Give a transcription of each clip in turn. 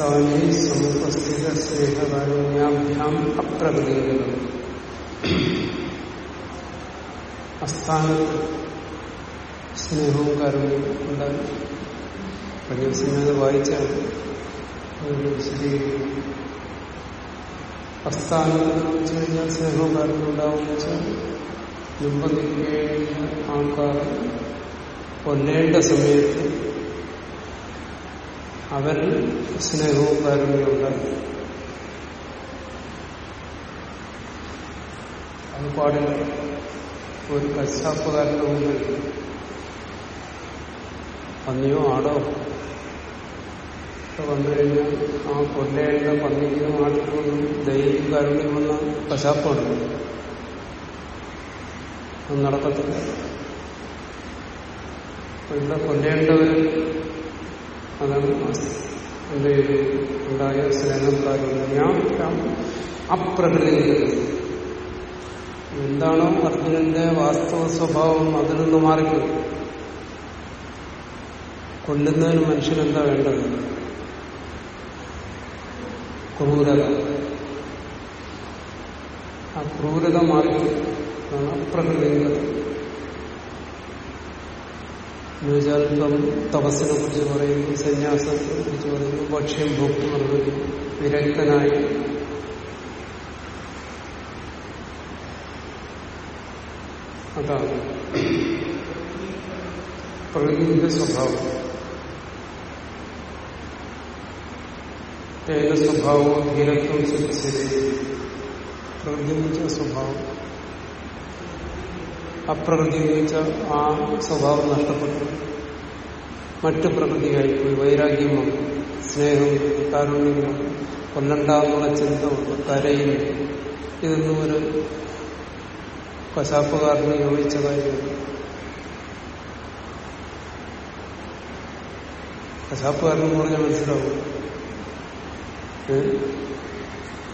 പരന്തസ്ഥാനെ സമുപസ്ഥിത സ്നേഹകാരുണ്യാഭ്യാം അപ്രകൃതീകരണം അസ്ഥാനത്ത് സ്നേഹവും കാരുണ്യവും ഉണ്ടായി കഴിഞ്ഞ ദിവസം ഞാനത് വായിച്ചാണ് അതുകൊണ്ട് വിശദീകരിക്കുന്നു അസ്ഥാനത്ത് വെച്ച് കഴിഞ്ഞാൽ സ്നേഹവും കാരുണ്യം ഉണ്ടാവുമെന്ന് വെച്ചാൽ മുമ്പ് നിൽക്കേണ്ട ആൾക്കാർ കൊല്ലേണ്ട സമയത്ത് അവരിൽ സ്നേഹവും കാരുണ്യവും ഉണ്ടായി അത് പാടില്ല. ഒരു കശാപ്പുകാരന്റെ മുമ്പിൽ പന്നിയോ ആടോ? വന്നു കഴിഞ്ഞാൽ ആ കൊല്ലയുടെ പന്നിക്കും ആടിനും ദൈവം കാരുണ്യം വന്ന കശാപ്പാണ്. അത് നടക്കത്തില്ല. ഇവിടെ കൊല്ലേണ്ടവർ അതാണ് എന്ത് ചെയ്തു ഉണ്ടായ സ്നേഹം കാരുണ്യം ഞാൻ അപ്രകൃതി എന്താണോ അർജുനന്റെ വാസ്തവ സ്വഭാവം അതിൽ നിന്ന് മാറിപ്പോയി. കൊല്ലുന്നതിന് മനുഷ്യനെന്താ വേണ്ടത്? ക്രൂരത. ആ ക്രൂരത മാറിപ്പോയി. അപ്രകൃതികത എന്നുവെച്ചാൽ ഇപ്പം തപസ്സിനെ കുറിച്ച് പറയുന്നു സന്യാസത്തെ കുറിച്ച് പറയുന്നു ഭക്ഷ്യം ഭോക്തം നിർവഹിക്കുന്നു വിരക്തനായി അതാണ് പ്രകൃതിയുടെ സ്വഭാവം. തേന സ്വഭാവവും ധീരത്വം ശരി പ്രകൃതി എന്ന് വെച്ചാൽ സ്വഭാവം. അപ്രകൃതി എന്ന് ആ സ്വഭാവം നഷ്ടപ്പെട്ടു. മറ്റു പ്രകൃതിയായിപ്പോയി വൈരാഗ്യം വന്നു. സ്നേഹം കാരുണ്യം വന്നു. കൊല്ലണ്ടെന്നുള്ള ചിന്ത വന്നു. കരയിൽ ഇതൊന്നും ഒരു കശാപ്പുകാരന് യോജിച്ച കാര്യമാണ് കശാപ്പുകാരൻ പറഞ്ഞാൽ മനസ്സിലാവും.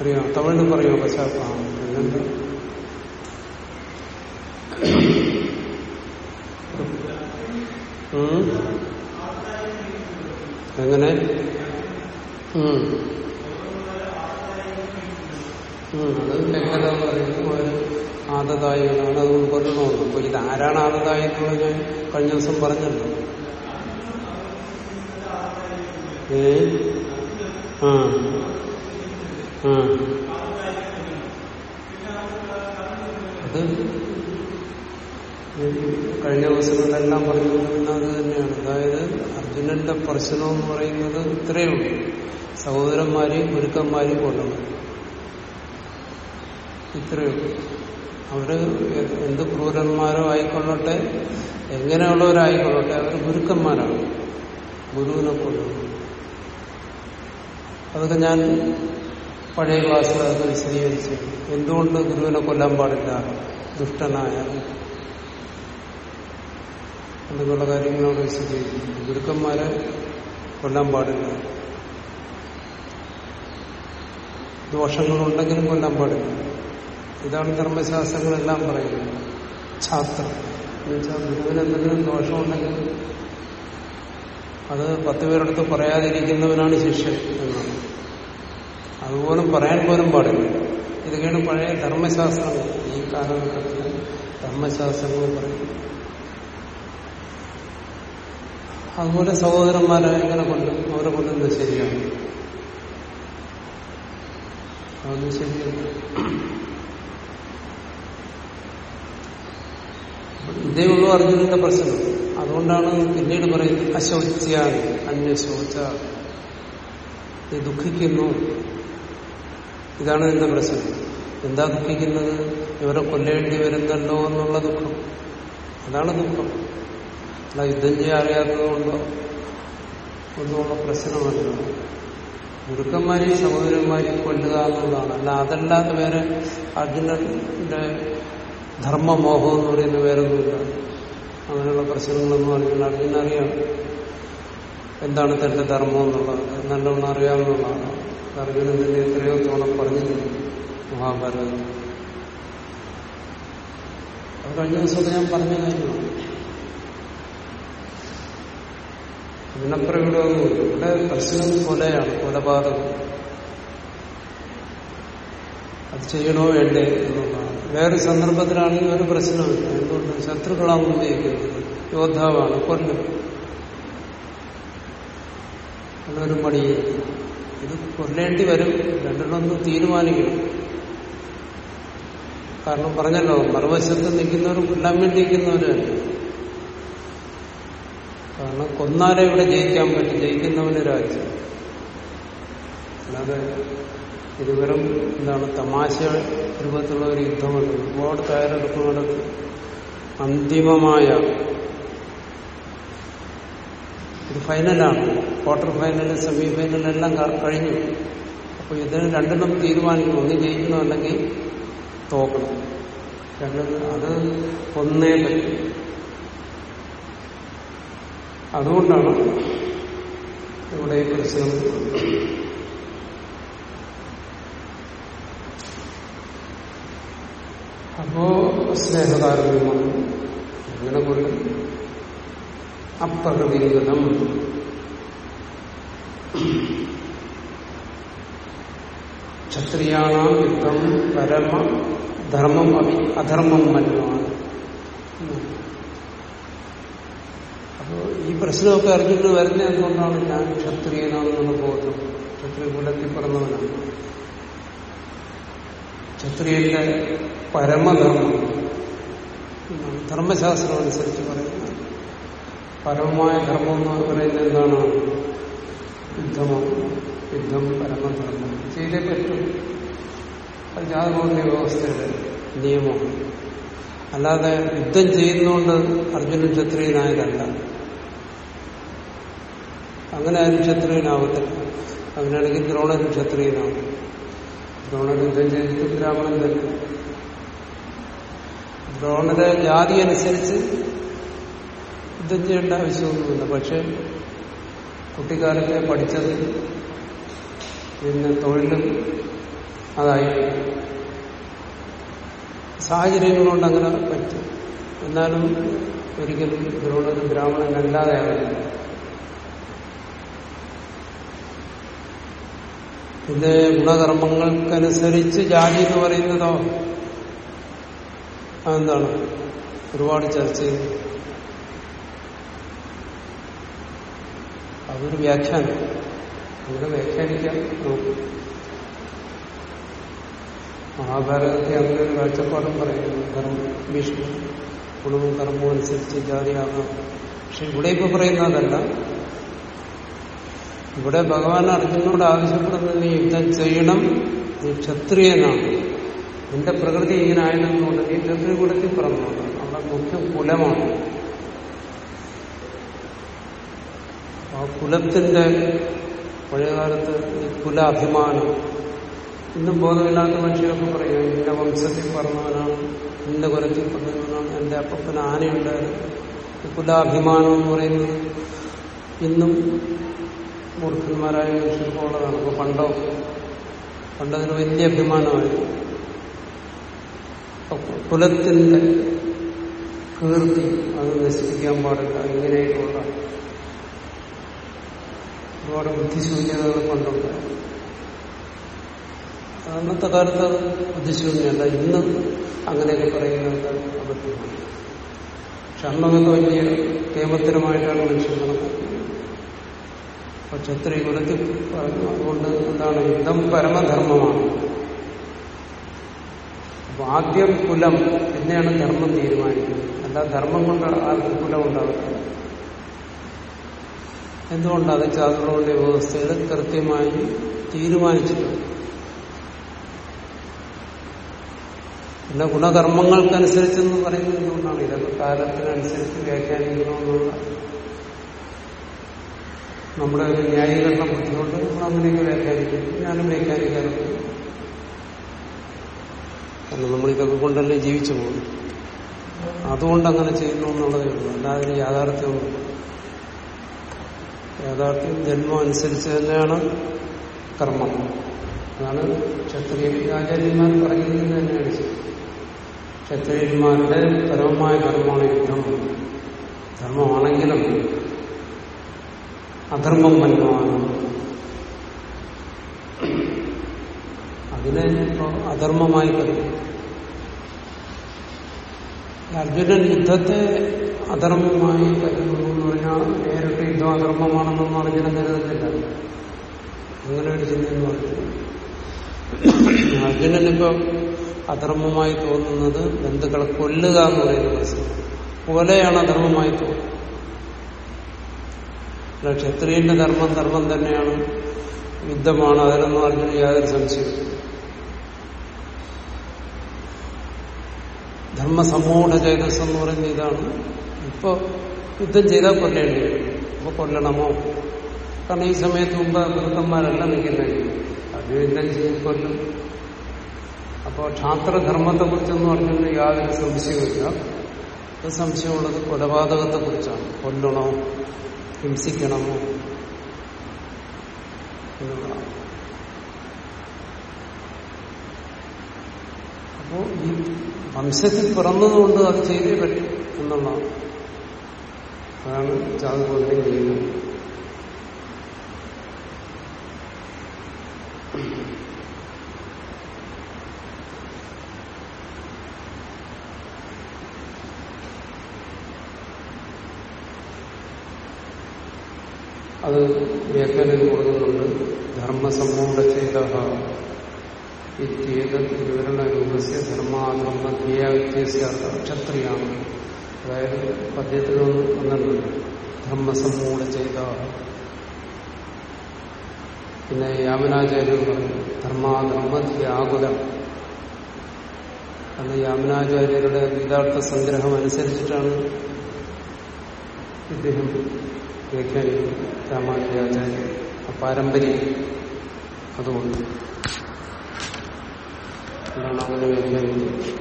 അറിയാം. തമിഴിൽ പറയുമോ കശാപ്പാണ്. പിന്നെന്താ? എങ്ങനെ? അത് ലഹര എന്ന് ആദതായികളാണ് അത് ഉൾക്കൊള്ളണമെന്ന് അപ്പൊ ഇത് ആരാണ് ആദതായി എന്നുള്ളത് ഞാൻ കഴിഞ്ഞ ദിവസം പറഞ്ഞല്ലോ. ഏ? ആ. ആ. അത് കഴിഞ്ഞ ദിവസങ്ങളിലെല്ലാം പറഞ്ഞു അത് തന്നെയാണ്. അതായത് അർജുനന്റെ പ്രശ്നം എന്ന് പറയുന്നത് ഇത്രയേ ഉള്ളൂ. സഹോദരന്മാരെയും ഗുരുക്കന്മാരെയും കൊല്ലണം ഇത്രയേ ഉള്ളൂ. അവർ എന്ത് ക്രൂരന്മാരോ ആയിക്കൊള്ളട്ടെ എങ്ങനെയുള്ളവരായിക്കൊള്ളട്ടെ അവർ ഗുരുക്കന്മാരാണ്. ഗുരുവിനെ കൊല്ലുന്നു അതൊക്കെ ഞാൻ പഴയ ക്ലാസ്സിൽ അത് വിശദീകരിച്ചു. എന്തുകൊണ്ട് ഗുരുവിനെ കൊല്ലാൻ പാടില്ല? ദുഷ്ടനായ എന്നുള്ള കാര്യങ്ങളാണ് വിശദീകരിക്കുന്നത് ഗുരുക്കന്മാരെ കൊല്ലാൻ പാടില്ല. ദോഷങ്ങളുണ്ടെങ്കിലും കൊല്ലാൻ പാടില്ല. ഇതാണ് ധർമ്മശാസ്ത്രങ്ങളെല്ലാം പറയുന്നത്. ഛാത്രം. എന്നുവെച്ചാൽ ഗുരുവിന് എന്തെങ്കിലും ദോഷമുണ്ടെങ്കിൽ അത് പത്ത് പേരെടുത്ത് പറയാതിരിക്കുന്നവനാണ് ശിഷ്യൻ എന്നാണ്. അതുപോലും പറയാൻ പോലും പാടില്ല. ഇതൊക്കെയാണ് പഴയ ധർമ്മശാസ്ത്രങ്ങൾ. ഈ കാലഘട്ടത്തിൽ ധർമ്മശാസ്ത്രങ്ങൾ പറയും അതുപോലെ സഹോദരന്മാരെ എങ്ങനെ കൊല്ലും അവരെ കൊല്ലുന്നത് ശരിയാണ് അതൊന്നും ശരിയല്ല ഇതേ ഉള്ളൂ അർജുനന്റെ പ്രശ്നം. അതുകൊണ്ടാണ് പിന്നീട് പറയുന്നത് അശോച്യാൻ അന്യശോച നീ ദുഃഖിക്കുന്നു. ഇതാണ് എന്റെ പ്രശ്നം. എന്താ ദുഃഖിക്കുന്നത്? ഇവരെ കൊല്ലേണ്ടി വരുന്നല്ലോ എന്നുള്ള ദുഃഖം. അതാണ് ദുഃഖം. അല്ല യുദ്ധം ചെയ്യാൻ അറിയാത്തതുകൊണ്ടോ? കൊണ്ടുള്ള പ്രശ്നമല്ല ഗുരുക്കന്മാരെയും സഹോദരന്മാരെയും കൊല്ലുക എന്നുള്ളതാണ്. അല്ല അതല്ലാതെ വേറെ അർജുനന്റെ ധർമ്മമോഹം എന്ന് പറയുന്ന വേറൊന്നുമില്ല. അങ്ങനെയുള്ള പ്രശ്നങ്ങളൊന്നും അറിയില്ല അർജുനറിയാം എന്താണ് തന്റെ ധർമ്മം എന്നുള്ളത്? നല്ലവണ്ണം അറിയാവുന്നതാണ്. അർജുനൻ തന്നെ എത്രയോ തവണ പറഞ്ഞിട്ടുണ്ട് മഹാഭാരതം അത് കഴിഞ്ഞ ദിവസമൊക്കെ ഞാൻ പറഞ്ഞ കാര്യമാണ്. ഇതിനപ്പുറം ഇവിടെ പ്രശ്നം കൊലയാണ് കൊലപാതകം. അത് ചെയ്യണോ വേണ്ടേ എന്നുള്ളതാണ്. വേറെ സന്ദർഭത്തിലാണെങ്കിൽ ഒരു പ്രശ്നമില്ല. എന്തുകൊണ്ട്? ശത്രുക്കളാണ് ഉപയോഗിക്കുന്നത് യോദ്ധാവാണ് കൊല്ലും. അതൊരു മടിയെ ഇത് കൊല്ലേണ്ടി വരും. രണ്ടെണ്ണമൊന്ന് തീരുമാനിക്കണം. കാരണം പറഞ്ഞല്ലോ മറുവശത്ത് നിൽക്കുന്നവർ കൊല്ലാൻ വേണ്ടി നിൽക്കുന്നവരല്ല കാരണം കൊന്നാലെ ഇവിടെ ജയിക്കാൻ പറ്റും. ജയിക്കുന്നവന് രാജ്യം അല്ലാതെ ഇത് വെറും എന്താണ് തമാശ രൂപത്തിലുള്ള ഒരു യുദ്ധമുണ്ട് ഒരുപാട് തയ്യാറെടുപ്പ് നടത്തി അന്തിമമായ ഇത് ഫൈനലാണ്. ക്വാർട്ടർ ഫൈനൽ സെമി ഫൈനൽ എല്ലാം കഴിഞ്ഞു. അപ്പൊ ഇതിന് രണ്ടെണ്ണം തീരുമാനിക്കും ഒന്ന് ജയിക്കുന്നു അല്ലെങ്കിൽ തോക്കണം. രണ്ടും അത് ഒന്നേ പറ്റും. അതുകൊണ്ടാണ് ഇവിടെ ഈ പ്രശ്നം. അപ്പോ സ്നേഹതാരതമ്യമാണ് അങ്ങനെ കൊണ്ട് അപ്രകൃതിഗതം ക്ഷത്രിയാണാം യുദ്ധം പരമ ധർമ്മം അധർമ്മം അപ്പോ ഈ പ്രശ്നമൊക്കെ അറിഞ്ഞിട്ട് വരുന്ന എന്തുകൊണ്ടാണ് ഞാൻ ക്ഷത്രിയനാണെന്നുള്ള ബോധം. ക്ഷത്രിയ കുലത്തിൽ പിറന്നവനാണ്. ക്ഷത്രിയന്റെ പരമധർമ്മം ധർമ്മശാസ്ത്രം അനുസരിച്ച് പറയുന്നത്. പരമമായ ധർമ്മം എന്ന് പറയുന്നത് എന്താണ്? യുദ്ധമാണ് യുദ്ധം പരമധർമ്മം. ചെയ്തേ പറ്റും. അത് ജാതകോണ്യ വ്യവസ്ഥയുടെ നിയമമാണ്. അല്ലാതെ യുദ്ധം ചെയ്യുന്നതുകൊണ്ട് അർജുനൻ ക്ഷത്രിയനായതല്ല. അങ്ങനെ ആരും ക്ഷത്രിയനാവത്തില്ല അങ്ങനെയാണെങ്കിൽ ദ്രോണരും ക്ഷത്രിയനാവും ദ്രോണൻ യുദ്ധം ചെയ്തിട്ട് ബ്രാഹ്മണൻ തന്നെ. ദ്രോണരെ ജാതി അനുസരിച്ച് യുദ്ധം ചെയ്യേണ്ട ആവശ്യമൊന്നുമില്ല. പക്ഷെ കുട്ടിക്കാലത്തെ പഠിച്ചത് പിന്നെ തൊഴിലും അതായി സാഹചര്യങ്ങളുകൊണ്ട് അങ്ങനെ പറ്റും. എന്നാലും ഒരിക്കലും ദ്രോണര് ബ്രാഹ്മണനല്ലാതെ ആവില്ല പിന്നെ ഗുണകർമ്മങ്ങൾക്കനുസരിച്ച് ജാതി എന്ന് പറയുന്നതോ? അതെന്താണ്? ഒരുപാട് ചർച്ച ചെയ്തു അതൊരു വ്യാഖ്യാനം. അങ്ങനെ വ്യാഖ്യാനിക്കാം. നോക്കും മഹാഭാരതത്തെ അങ്ങനെ ഒരു കാഴ്ചപ്പാടും പറയുന്നു. കർമ്മ ഭീഷ്മ ഗുണവും കർമ്മവും അനുസരിച്ച് ജാതിയാകാം. പക്ഷെ ഇവിടെ ഇപ്പൊ പറയുന്നതല്ല. ഇവിടെ ഭഗവാൻ അർജുനോട് ആവശ്യപ്പെടുന്നത് നീ യുദ്ധം ചെയ്യണം? നീ ക്ഷത്രിയനാണ്. നിന്റെ പ്രകൃതി ഇങ്ങനെ ആയതെന്നുകൊണ്ട് നീ ക്ഷത്രിയ കൂടത്തിൽ പറഞ്ഞോളൂ അവിടെ മുഖ്യ കുലമാണ്. ആ കുലത്തിന്റെ പഴയകാലത്ത് ഈ കുല അഭിമാനം ഇന്നും ബോധമില്ലാത്ത മനുഷ്യരൊക്കെ പറയും എന്റെ വംശത്തിൽ പറഞ്ഞവനാണ് എന്റെ കുലത്തിൽ പറഞ്ഞവനാണ് എന്റെ അപ്പത്തിന് ആനയുണ്ടായിരുന്നു. കുലാഭിമാനം എന്ന് പറയുന്നത് ഇന്നും മൂർഖന്മാരായ മനുഷ്യർക്കുള്ളതാണ് അപ്പൊ പണ്ടോ പണ്ടതിന് വലിയ അഭിമാനമായിരുന്നു കുലത്തിന്റെ കീർത്തി അത് നശിപ്പിക്കാൻ പാടില്ല. ഇങ്ങനെയൊക്കെയുള്ള ഒരുപാട് ബുദ്ധിശൂന്യതകൾ പണ്ടുണ്ട്. അന്നത്തെ കാലത്ത് ബുദ്ധിശൂന്യല്ല ഇന്ന് അങ്ങനെയൊക്കെ പറയുന്നത് അബദ്ധമാണ് പക്ഷെ അന്നൊക്കെ വലിയ കേമത്തരമായിട്ടാണ് മനുഷ്യൻ കണക്കാക്കുന്നത് ക്ഷത്രിയ കുലത്തിൽ പറഞ്ഞു അതുകൊണ്ട് എന്താണ്? യുദ്ധം പരമധർമ്മമാണ്. അപ്പൊ ആദ്യം കുലം പിന്നെയാണ് ധർമ്മം തീരുമാനിക്കുന്നത്. അല്ല ധർമ്മം കൊണ്ട് ആർക്കും കുലം ഉണ്ടാകത്തില്ല എന്തുകൊണ്ട്? അത് ചാതുർണ്യ വ്യവസ്ഥയിൽ കൃത്യമായി തീരുമാനിച്ചിട്ടുണ്ട്. പിന്നെ ഗുണകർമ്മങ്ങൾക്കനുസരിച്ചെന്ന് പറയുന്നത് എന്തുകൊണ്ടാണ്? ഇതൊക്കെ കാലത്തിനനുസരിച്ച് വ്യാഖ്യാനിക്കണമെന്നുള്ള നമ്മുടെ ഒരു ന്യായീകരണ ബുദ്ധിമുട്ട് നമ്മൾ അങ്ങനെയൊക്കെ വ്യാഖ്യാനിക്കും. ഞാനും വ്യാഖ്യാനിക്കാറുണ്ട്. കാരണം നമ്മൾ ഇതൊക്കെ കൊണ്ടല്ലേ ജീവിച്ചു പോകും അതുകൊണ്ട് അങ്ങനെ ചെയ്യുന്നു എന്നുള്ളതേ ഉള്ളൂ. അല്ലാതെ യാഥാർത്ഥ്യമൊന്നും യാഥാർത്ഥ്യം ജന്മം അനുസരിച്ച് തന്നെയാണ് കർമ്മം. അതാണ് ക്ഷത്രിയ ആചാര്യന്മാർ പറയുന്നത് തന്നെയാണ് ക്ഷത്രിയന്മാരുടെ പരമമായ കർമ്മമാണ് യുദ്ധം. ധർമ്മമാണെങ്കിലും അധർമ്മം മന്യമാണ്. അതിനെ ഇപ്പോ അധർമ്മമായി കരുതും അർജുനൻ യുദ്ധത്തെ അധർമ്മമായി കരുതുന്നു എന്ന് പറഞ്ഞാൽ നേരിട്ട് യുദ്ധം അധർമ്മമാണെന്നൊന്നും അർജുനൻ കരുതുന്നില്ല. അങ്ങനെ ഒരു ചിന്തയെന്ന് പറഞ്ഞു അർജുനനിപ്പം അധർമ്മമായി തോന്നുന്നത് ബന്ധുക്കളെ കൊല്ലുക എന്ന് പറയുന്ന പോലെയാണ് അധർമ്മമായി തോന്നുന്നത്. അല്ല, ക്ഷത്രിയന്റെ ധർമ്മം ധർമ്മം തന്നെയാണ്. യുദ്ധമാണ്. അതിലൊന്നും അർജുന യാതൊരു സംശയം ധർമ്മസമ്മൂഢ ചേതസ് എന്ന് പറയുന്ന ഇതാണ്. ഇപ്പൊ യുദ്ധം ചെയ്താൽ കൊല്ലേണ്ടി വരും. ഇപ്പൊ കൊല്ലണമോ? കാരണം ഈ സമയത്ത് മുമ്പ് ഗുരുക്കന്മാരല്ല നിൽക്കുന്നത്. അത് യുദ്ധം ചെയ്ത് കൊല്ലും. അപ്പോൾ ക്ഷാത്രധർമ്മത്തെ കുറിച്ചൊന്നും പറഞ്ഞിട്ട് യാതൊരു സംശയവുമില്ല. അത് സംശയമുള്ളത് കൊലപാതകത്തെ കുറിച്ചാണ് കൊല്ലണോ? ഹിംസിക്കണമോ? എന്നുള്ളതാണ് അപ്പോ ഈ വംശത്തിൽ പിറന്നതുകൊണ്ട് അത് ചെയ്തേ പറ്റും എന്നുള്ളതാണ്. അതാണ് ചാതുകൊണ്ടേ ചെയ്യുന്നത് അത് വ്യാഖ്യാനം കൊടുക്കുന്നുണ്ട് ധർമ്മസമ്മൂഢ ചെയ്ത ഇത്യേതത് വിവരണ രൂപസ്യ ധർമാധർമ്മ ധ്യേയവ്യത്യാസ ക്ഷത്രിയാണ് അതായത് പദ്യത്തിൽ വന്നിട്ടുണ്ട് ധർമ്മസമ്മൂഢ ചെയ്ത പിന്നെ യാമനാചാര്യൻ പറഞ്ഞു ധർമാധർമ്മ ധ്യാകുലം അന്ന് യാമനാചാര്യരുടെ ഗീതാർത്ഥ സംഗ്രഹം അനുസരിച്ചിട്ടാണ് ഇദ്ദേഹം വ്യാഖ്യാനിക്കുന്നത് രാമാനുജാചാര്യൻ ആ പാരമ്പര്യം അതുകൊണ്ട്. അതാണ് അങ്ങനെ വ്യാഖ്യാനിക്കുന്നത്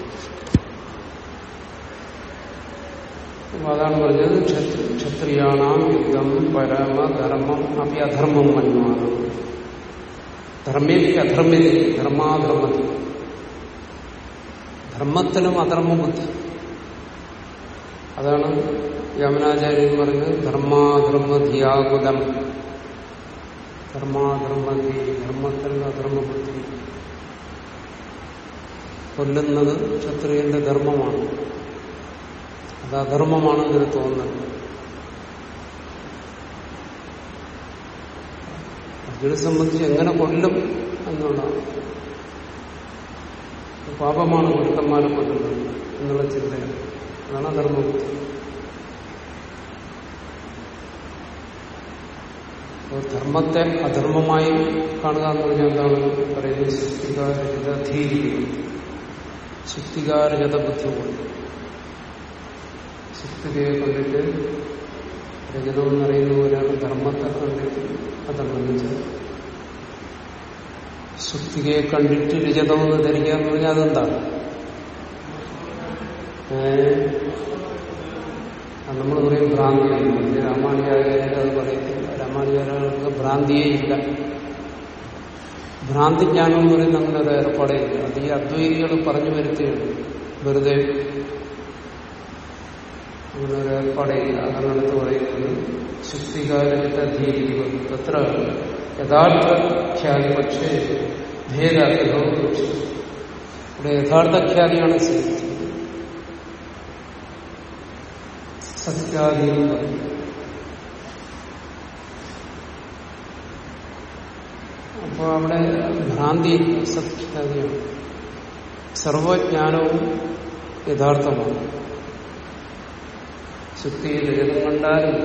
അപ്പൊ അതാണ് പറഞ്ഞത് ക്ഷത്രി- ക്ഷത്രിയാണാം യുദ്ധം പരമ ധർമ്മം അപ്പി അധർമ്മം മന്യമാണ് ധർമ്മേക്ക് അധർമ്മ്യതി ധർമാധർമ്മതി ധർമ്മത്തിലും അധർമ്മ ബുദ്ധി അതാണ് യമുനാചാര്യൻ പറഞ്ഞത് ധർമാധർമ്മധിയാകുലം ധർമാധർമ്മധി ധർമ്മത്തിൽ അധർമ്മ ബുദ്ധി കൊല്ലുന്നത് ക്ഷത്രിയന്റെ ധർമ്മമാണ്. അത് അധർമ്മമാണെന്നൊരു തോന്നൽ. അതിനെ സംബന്ധിച്ച് എങ്ങനെ കൊല്ലും എന്നുള്ളതാണ്. പാപമാണ് ഗുരുക്കന്മാരെ കൊല്ലുന്നത് എന്നുള്ള ചിന്തയാണ്. അതാണ് അധർമ്മബുദ്ധി ധർമ്മത്തെ അധർമ്മമായി കാണുക എന്ന് പറഞ്ഞാൽ എന്താണ്? പറയുന്നത് ശുദ്ധികാരജതധീരി ശുദ്ധികാരജത ബുദ്ധി കൊണ്ട് ശുക്തികയെ കണ്ടിട്ട് രജതം പറയുന്ന പോലെയാണ് ധർമ്മത്തെ കണ്ടിട്ട് അധർമ്മം വെച്ചത്. ശുക്തികയെ കണ്ടിട്ട് രജതം എന്ന് ധരിക്കുക എന്ന് പറഞ്ഞാൽ അതെന്താണ്? നമ്മൾ പറയും ഭ്രാന്തിയാണ് ഇത് രാമാനുചാര്യരുടെ അത് പറയത്തില്ല. രാമാനുചാര്യർക്ക് ഭ്രാന്തിയേ ഇല്ല ഭ്രാന്തിജ്ഞാനം എന്ന് പറയുന്ന അങ്ങനെ ഒരു അത് ഈ അദ്വൈതികൾ പറഞ്ഞു വരുത്തുകയാണ് വെറുതെ അങ്ങനെ ഒരു ഏർപ്പാടേ ഇല്ല അതാണ് അടുത്ത് പറയുന്നത്. ശുദ്ധികാരത്തിന്റെ ധീരികൾ തത്ര യഥാർത്ഥ ഖ്യാതി പക്ഷേ ഭേദാഗ്രഹവും ഇവിടെ യഥാർത്ഥ ഖ്യാതിയാണ് സ്വീകരിച്ചത് സത്യാദി എന്ന് പറയും അപ്പോൾ അവിടെ ഭ്രാന്തി സത്യാധീനം സർവജ്ഞാനവും യഥാർത്ഥമാണ്. ശുദ്ധിയിൽ ഏതും കണ്ടാലും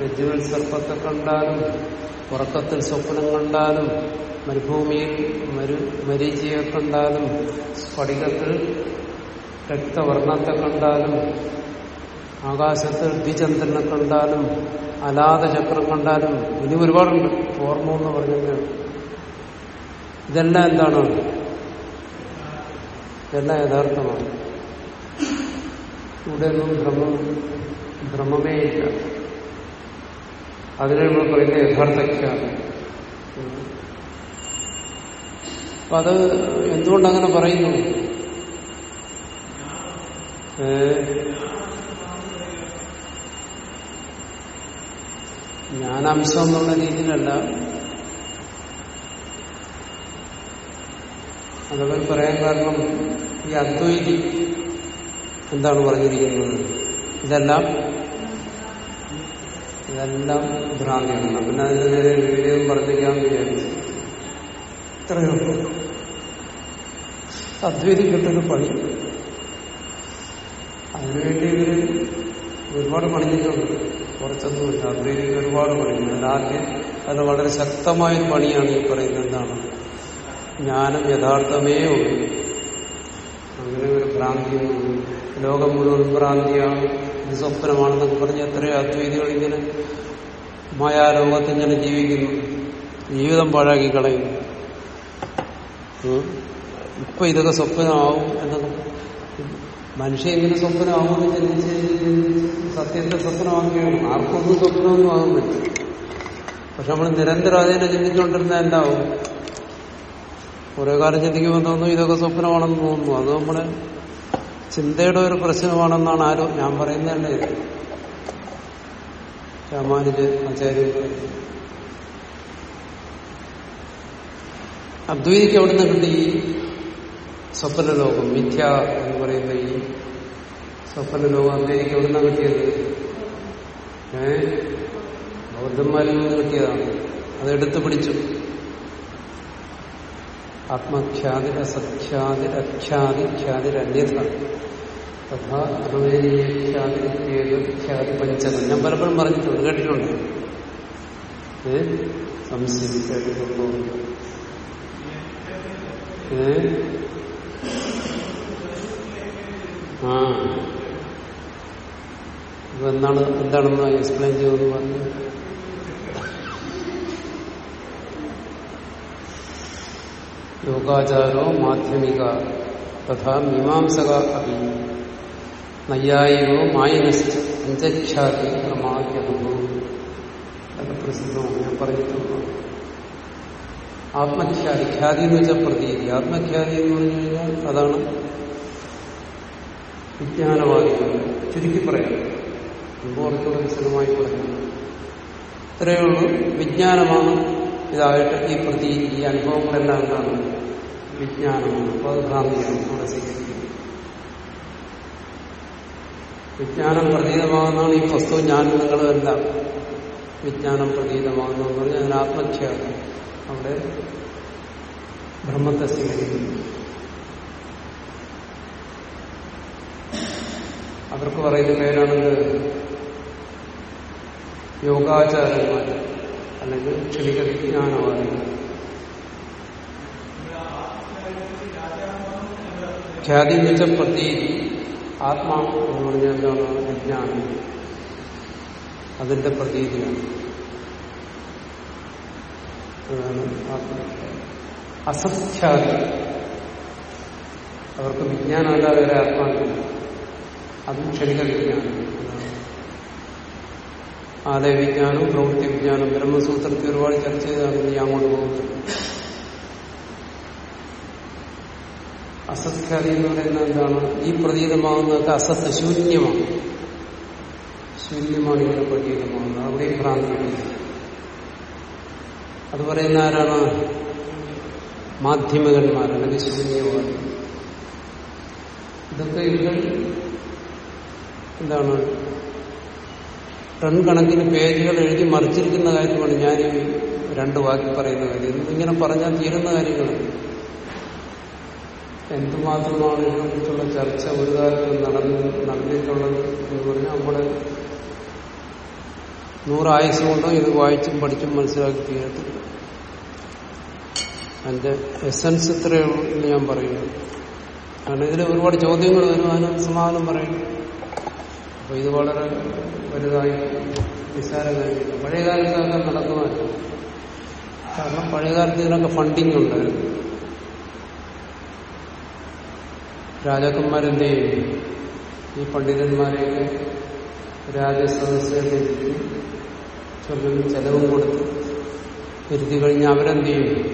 രജ്ജുവിൽ സർപ്പത്തെ കണ്ടാലും ഉറക്കത്തിൽ സ്വപ്നം കണ്ടാലും മരുഭൂമിയിൽ മരു മരീചിയെ കണ്ടാലും സ്ഫടികത്തിൽ രക്തവർണത്തെ കണ്ടാലും ആകാശത്തിൽ ദ്വിചന്ദ്രനെ കണ്ടാലും അലാത ചക്രം കണ്ടാലും ഇനി ഒരുപാടുണ്ട്. ഓർമ്മ എന്ന് പറഞ്ഞാൽ ഇതെല്ലാം എന്താണ്? ഇതെല്ലാം യഥാർത്ഥമാണ്. ഇവിടെ ഒന്നും ഭ്രമം ഭ്രമമേ ഇല്ല. അതിനെ നമ്മൾ പറയുന്ന യഥാർത്ഥജ്ഞാനം. അപ്പൊ അത് എന്തുകൊണ്ടങ്ങനെ പറയുന്നു? ജ്ഞാനാംശം എന്നുള്ള രീതിയിലല്ല. അതവർ പറയാൻ കാരണം ഈ അദ്വൈതി എന്താണ് പറഞ്ഞിരിക്കുന്നത്? ഇതെല്ലാം ഇതെല്ലാം ഭ്രാന്തിയാണ് പിന്നെ അതിന് നേരെ വിവേകം വർദ്ധിക്കാൻ വിചാരിച്ചു. അദ്വൈതി കിട്ടുന്ന പണി. അതിനുവേണ്ടി ഇവർ ഒരുപാട് പണിഞ്ഞിട്ടുണ്ട് കുറച്ചൊന്നുമില്ല അദ്വൈതിക്ക് ഒരുപാട് പണിയുണ്ട് ആദ്യം അത് വളരെ ശക്തമായൊരു പണിയാണ് ഈ പറയുന്നത് എന്താണ്? ജ്ഞാനം യഥാർത്ഥമേ ഉള്ളൂ. അങ്ങനെ ഒരു ഭ്രാന്തിയൊന്നും ലോകം മുഴുവൻ ഭ്രാന്തിയാണ്. ഇത് സ്വപ്നമാണെന്നൊക്കെ പറഞ്ഞ് എത്രയോ അദ്വൈതികൾ ഇങ്ങനെ മായാലോകത്തിങ്ങനെ ജീവിക്കുന്നു. ജീവിതം പാഴാക്കി കളയുന്നു. ഇപ്പൊ ഇതൊക്കെ സ്വപ്നമാവും എന്നൊക്കെ. മനുഷ്യൻ ഇങ്ങനെ സ്വപ്നമാവുമെന്ന് ചിന്തിച്ച് സത്യത്തെ സ്വപ്നമാക്കുകയാണ് ആർക്കൊന്നും സ്വപ്നമൊന്നും ആകുന്നില്ല പക്ഷെ നമ്മൾ നിരന്തരം അതിനെ ചിന്തിച്ചുകൊണ്ടിരുന്ന എന്താവും? കുറെ കാലം ചിന്തിക്കുമ്പോൾ തോന്നുന്നു ഇതൊക്കെ സ്വപ്നമാണെന്ന് തോന്നുന്നു. അത് നമ്മുടെ ചിന്തയുടെ ഒരു പ്രശ്നമാണെന്നാണ് ആരോ ഞാൻ പറയുന്നതല്ലേ രാമാനുജൻ ആചാര്യ അദ്വൈതിക്ക് അവിടുന്ന് കിട്ടി സ്വപ്നലോകം മിഥ്യ എന്ന് പറയുന്ന ഈ സ്വപ്നലോകം അദ്വൈതിക്ക് എവിടുന്ന കിട്ടിയത്? ഏ? ബൗദ്ധന്മാരിൽ നിന്ന് കിട്ടിയതാണ്. അതെടുത്തു പിടിച്ചു. ആത്മഖ്യാതി അസഖ്യാതി അഖ്യാതി ഖ്യാതി അന്യത തഥാ ഖ്യാതി പഞ്ചകം ഞാൻ പലപ്പോഴും പറഞ്ഞിട്ടുണ്ട് കേട്ടിട്ടുണ്ട്. ഏ? സംശയം കേട്ടിട്ടുണ്ടോ ഏ? ആ. എന്താണ് എന്താണെന്ന് എക്സ്പ്ലെയിൻ ചെയ്യുമെന്ന് പറഞ്ഞു. യോഗാചാരോ മാധ്യമിക തഥാ മീമാംസക അഭി നൈയായികോ മായനശ്ച പഞ്ചഖ്യാതി പ്രമാദ്യതോ അതൊക്കെ പ്രസിദ്ധമാണ്. ഞാൻ പറഞ്ഞിട്ടുണ്ട് ആത്മഖ്യാതി. ഖ്യാതി എന്ന് വെച്ചാൽ പ്രതീതി. ആത്മഖ്യാതി എന്ന് പറഞ്ഞു കഴിഞ്ഞാൽ അതാണ് വിജ്ഞാനവാദികൾ ചുരുക്കി പറയാം. മുമ്പ് കുറച്ചുകൂടെ വിശദമായി പറഞ്ഞു ഇത്രയേ വിജ്ഞാനമാണ് ഇതായിട്ട് ഈ പ്രതി ഈ അനുഭവങ്ങളെല്ലാം എന്താണ്? വിജ്ഞാനമാണ്. അപ്പോൾ അത് ഭ്രാന്തിയാണ്. അവിടെ സ്വീകരിക്കുന്നത് വിജ്ഞാനം പ്രതീതമാകുന്നതാണ് ഈ വസ്തു ഞാൻ നിങ്ങൾ എന്താ വിജ്ഞാനം പ്രതീതമാകുന്നു എന്ന് പറഞ്ഞാൽ അതിന് ആത്മഖ്യാതി അവിടെ ബ്രഹ്മത്തെ സ്വീകരിക്കുന്നു. അവർക്ക് പറയുന്ന പേരാണെന്ത് യോഗാചാരന്മാർ അല്ലെങ്കിൽ ക്ഷണിക വിജ്ഞാനവാദികൾ ഖ്യാതി എന്ന് വെച്ചാൽ പ്രതീതി ആത്മാ എന്ന് പറഞ്ഞാൽ എന്താണ്? വിജ്ഞാനം. അതിന്റെ പ്രതീതിയാണ്. അസഖ്യാതി അവർക്ക് വിജ്ഞാനമല്ലാതെ ഒരു ആത്മാവില്ല. അതും ക്ഷണിക വിജ്ഞാനം ആലയ വിജ്ഞാനം പ്രവൃത്തി വിജ്ഞാനം ബ്രഹ്മസൂത്രത്തിൽ ഒരുപാട് ചർച്ച ചെയ്താണ് നീ അങ്ങോട്ട് പോകുന്നത് അസത്ഖ്യാതി എന്ന് പറയുന്നത് എന്താണ്? ഈ പ്രതീതമാകുന്നതൊക്കെ അസത്ത് ശൂന്യമാണ്. ശൂന്യമാണ് ഇങ്ങനെ പ്രതീതമാകുന്നത്. അവിടെയും ഭ്രാന്തിയാണ് അത് പറയുന്ന ആരാണ്? മാധ്യമകന്മാർ അല്ലെങ്കിൽ ശൂന്യവാദി ഇതൊക്കെ ഇവർ എന്താണ്? ടൺ കണക്കിന് പേജുകൾ എഴുതി മറിച്ചിരിക്കുന്ന കാര്യമാണ് ഞാൻ ഈ രണ്ട് വാക്കി പറയുന്ന കാര്യം. ഇങ്ങനെ പറഞ്ഞാൽ തീരുന്ന കാര്യങ്ങളാണ് എന്തുമാത്രമാണ് ഇതിനെക്കുറിച്ചുള്ള ചർച്ച ഒരു കാലത്ത് നടന്നു നടന്നിട്ടുള്ളത് എന്ന് പറഞ്ഞാൽ നമ്മുടെ നൂറായുസ് കൊണ്ടോ ഇത് വായിച്ചും പഠിച്ചും മനസ്സിലാക്കി തീരത്തില്ല അതിന്റെ എസൻസ് ഇത്രയേ ഉള്ളൂ എന്ന് ഞാൻ പറയുന്നു. കാരണം ഇതിൽ ഒരുപാട് ചോദ്യങ്ങൾ വരും അതിന് സമാധാനം പറയും അപ്പൊ ഇത് വളരെ വലുതായി നിസ്സാര കാര്യമില്ല പഴയകാലത്തൊക്കെ നടക്കുമായിരുന്നു. കാരണം പഴയകാലത്ത് ഇതിനൊക്കെ ഫണ്ടിങ് ഉണ്ടായിരുന്നു. രാജാക്കന്മാരെന്ത് ചെയ്യും? ഈ പണ്ഡിതന്മാരെയൊക്കെ രാജസദസ്സേ ചൊല്ലും ചെലവും കൊടുത്ത് ഇരുത്തി കഴിഞ്ഞ് അവരെന്ത് ചെയ്യും?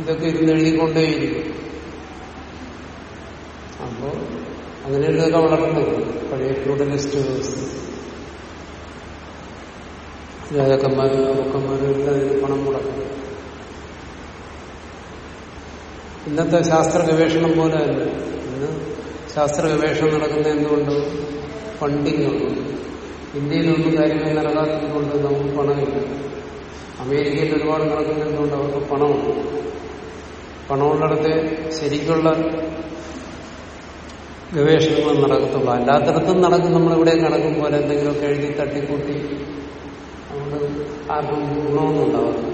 ഇതൊക്കെ ഇരുന്ന് എഴുതിക്കൊണ്ടേയിരിക്കും. അപ്പോ അങ്ങനെയുള്ളതൊക്കെ വളർന്നു. പഴയ ഫ്യൂഡലിസ്റ്റ് വ്യവസ്ഥ രാജാക്കന്മാരും പ്രഭുക്കന്മാരും എല്ലാം ഇതിന് പണം മുടക്കും. ഇന്നത്തെ ശാസ്ത്ര ഗവേഷണം പോലെ തന്നെ ഇന്ന് ശാസ്ത്ര ഗവേഷണം നടക്കുന്ന എന്തുകൊണ്ട്? ഫണ്ടിങ് ഉണ്ട് ഇന്ത്യയിലൊന്നും കാര്യങ്ങൾ നടക്കാത്തതുകൊണ്ട് നമുക്ക് പണമില്ല. അമേരിക്കയിൽ ഒരുപാട് നടക്കുന്നതുകൊണ്ട് അവർക്ക് പണമുണ്ട്. പണമുള്ളിടത്ത് ശരിക്കുള്ള ഗവേഷണങ്ങൾ നടക്കത്തുള്ളൂ. അല്ലാത്തടത്തും നടക്കും. നമ്മളിവിടെ നടക്കും പോലെ എന്തെങ്കിലുമൊക്കെ എഴുതി തട്ടിക്കൂട്ടി അതുകൊണ്ട് ആർക്കും ഗുണമൊന്നും ഉണ്ടാവില്ല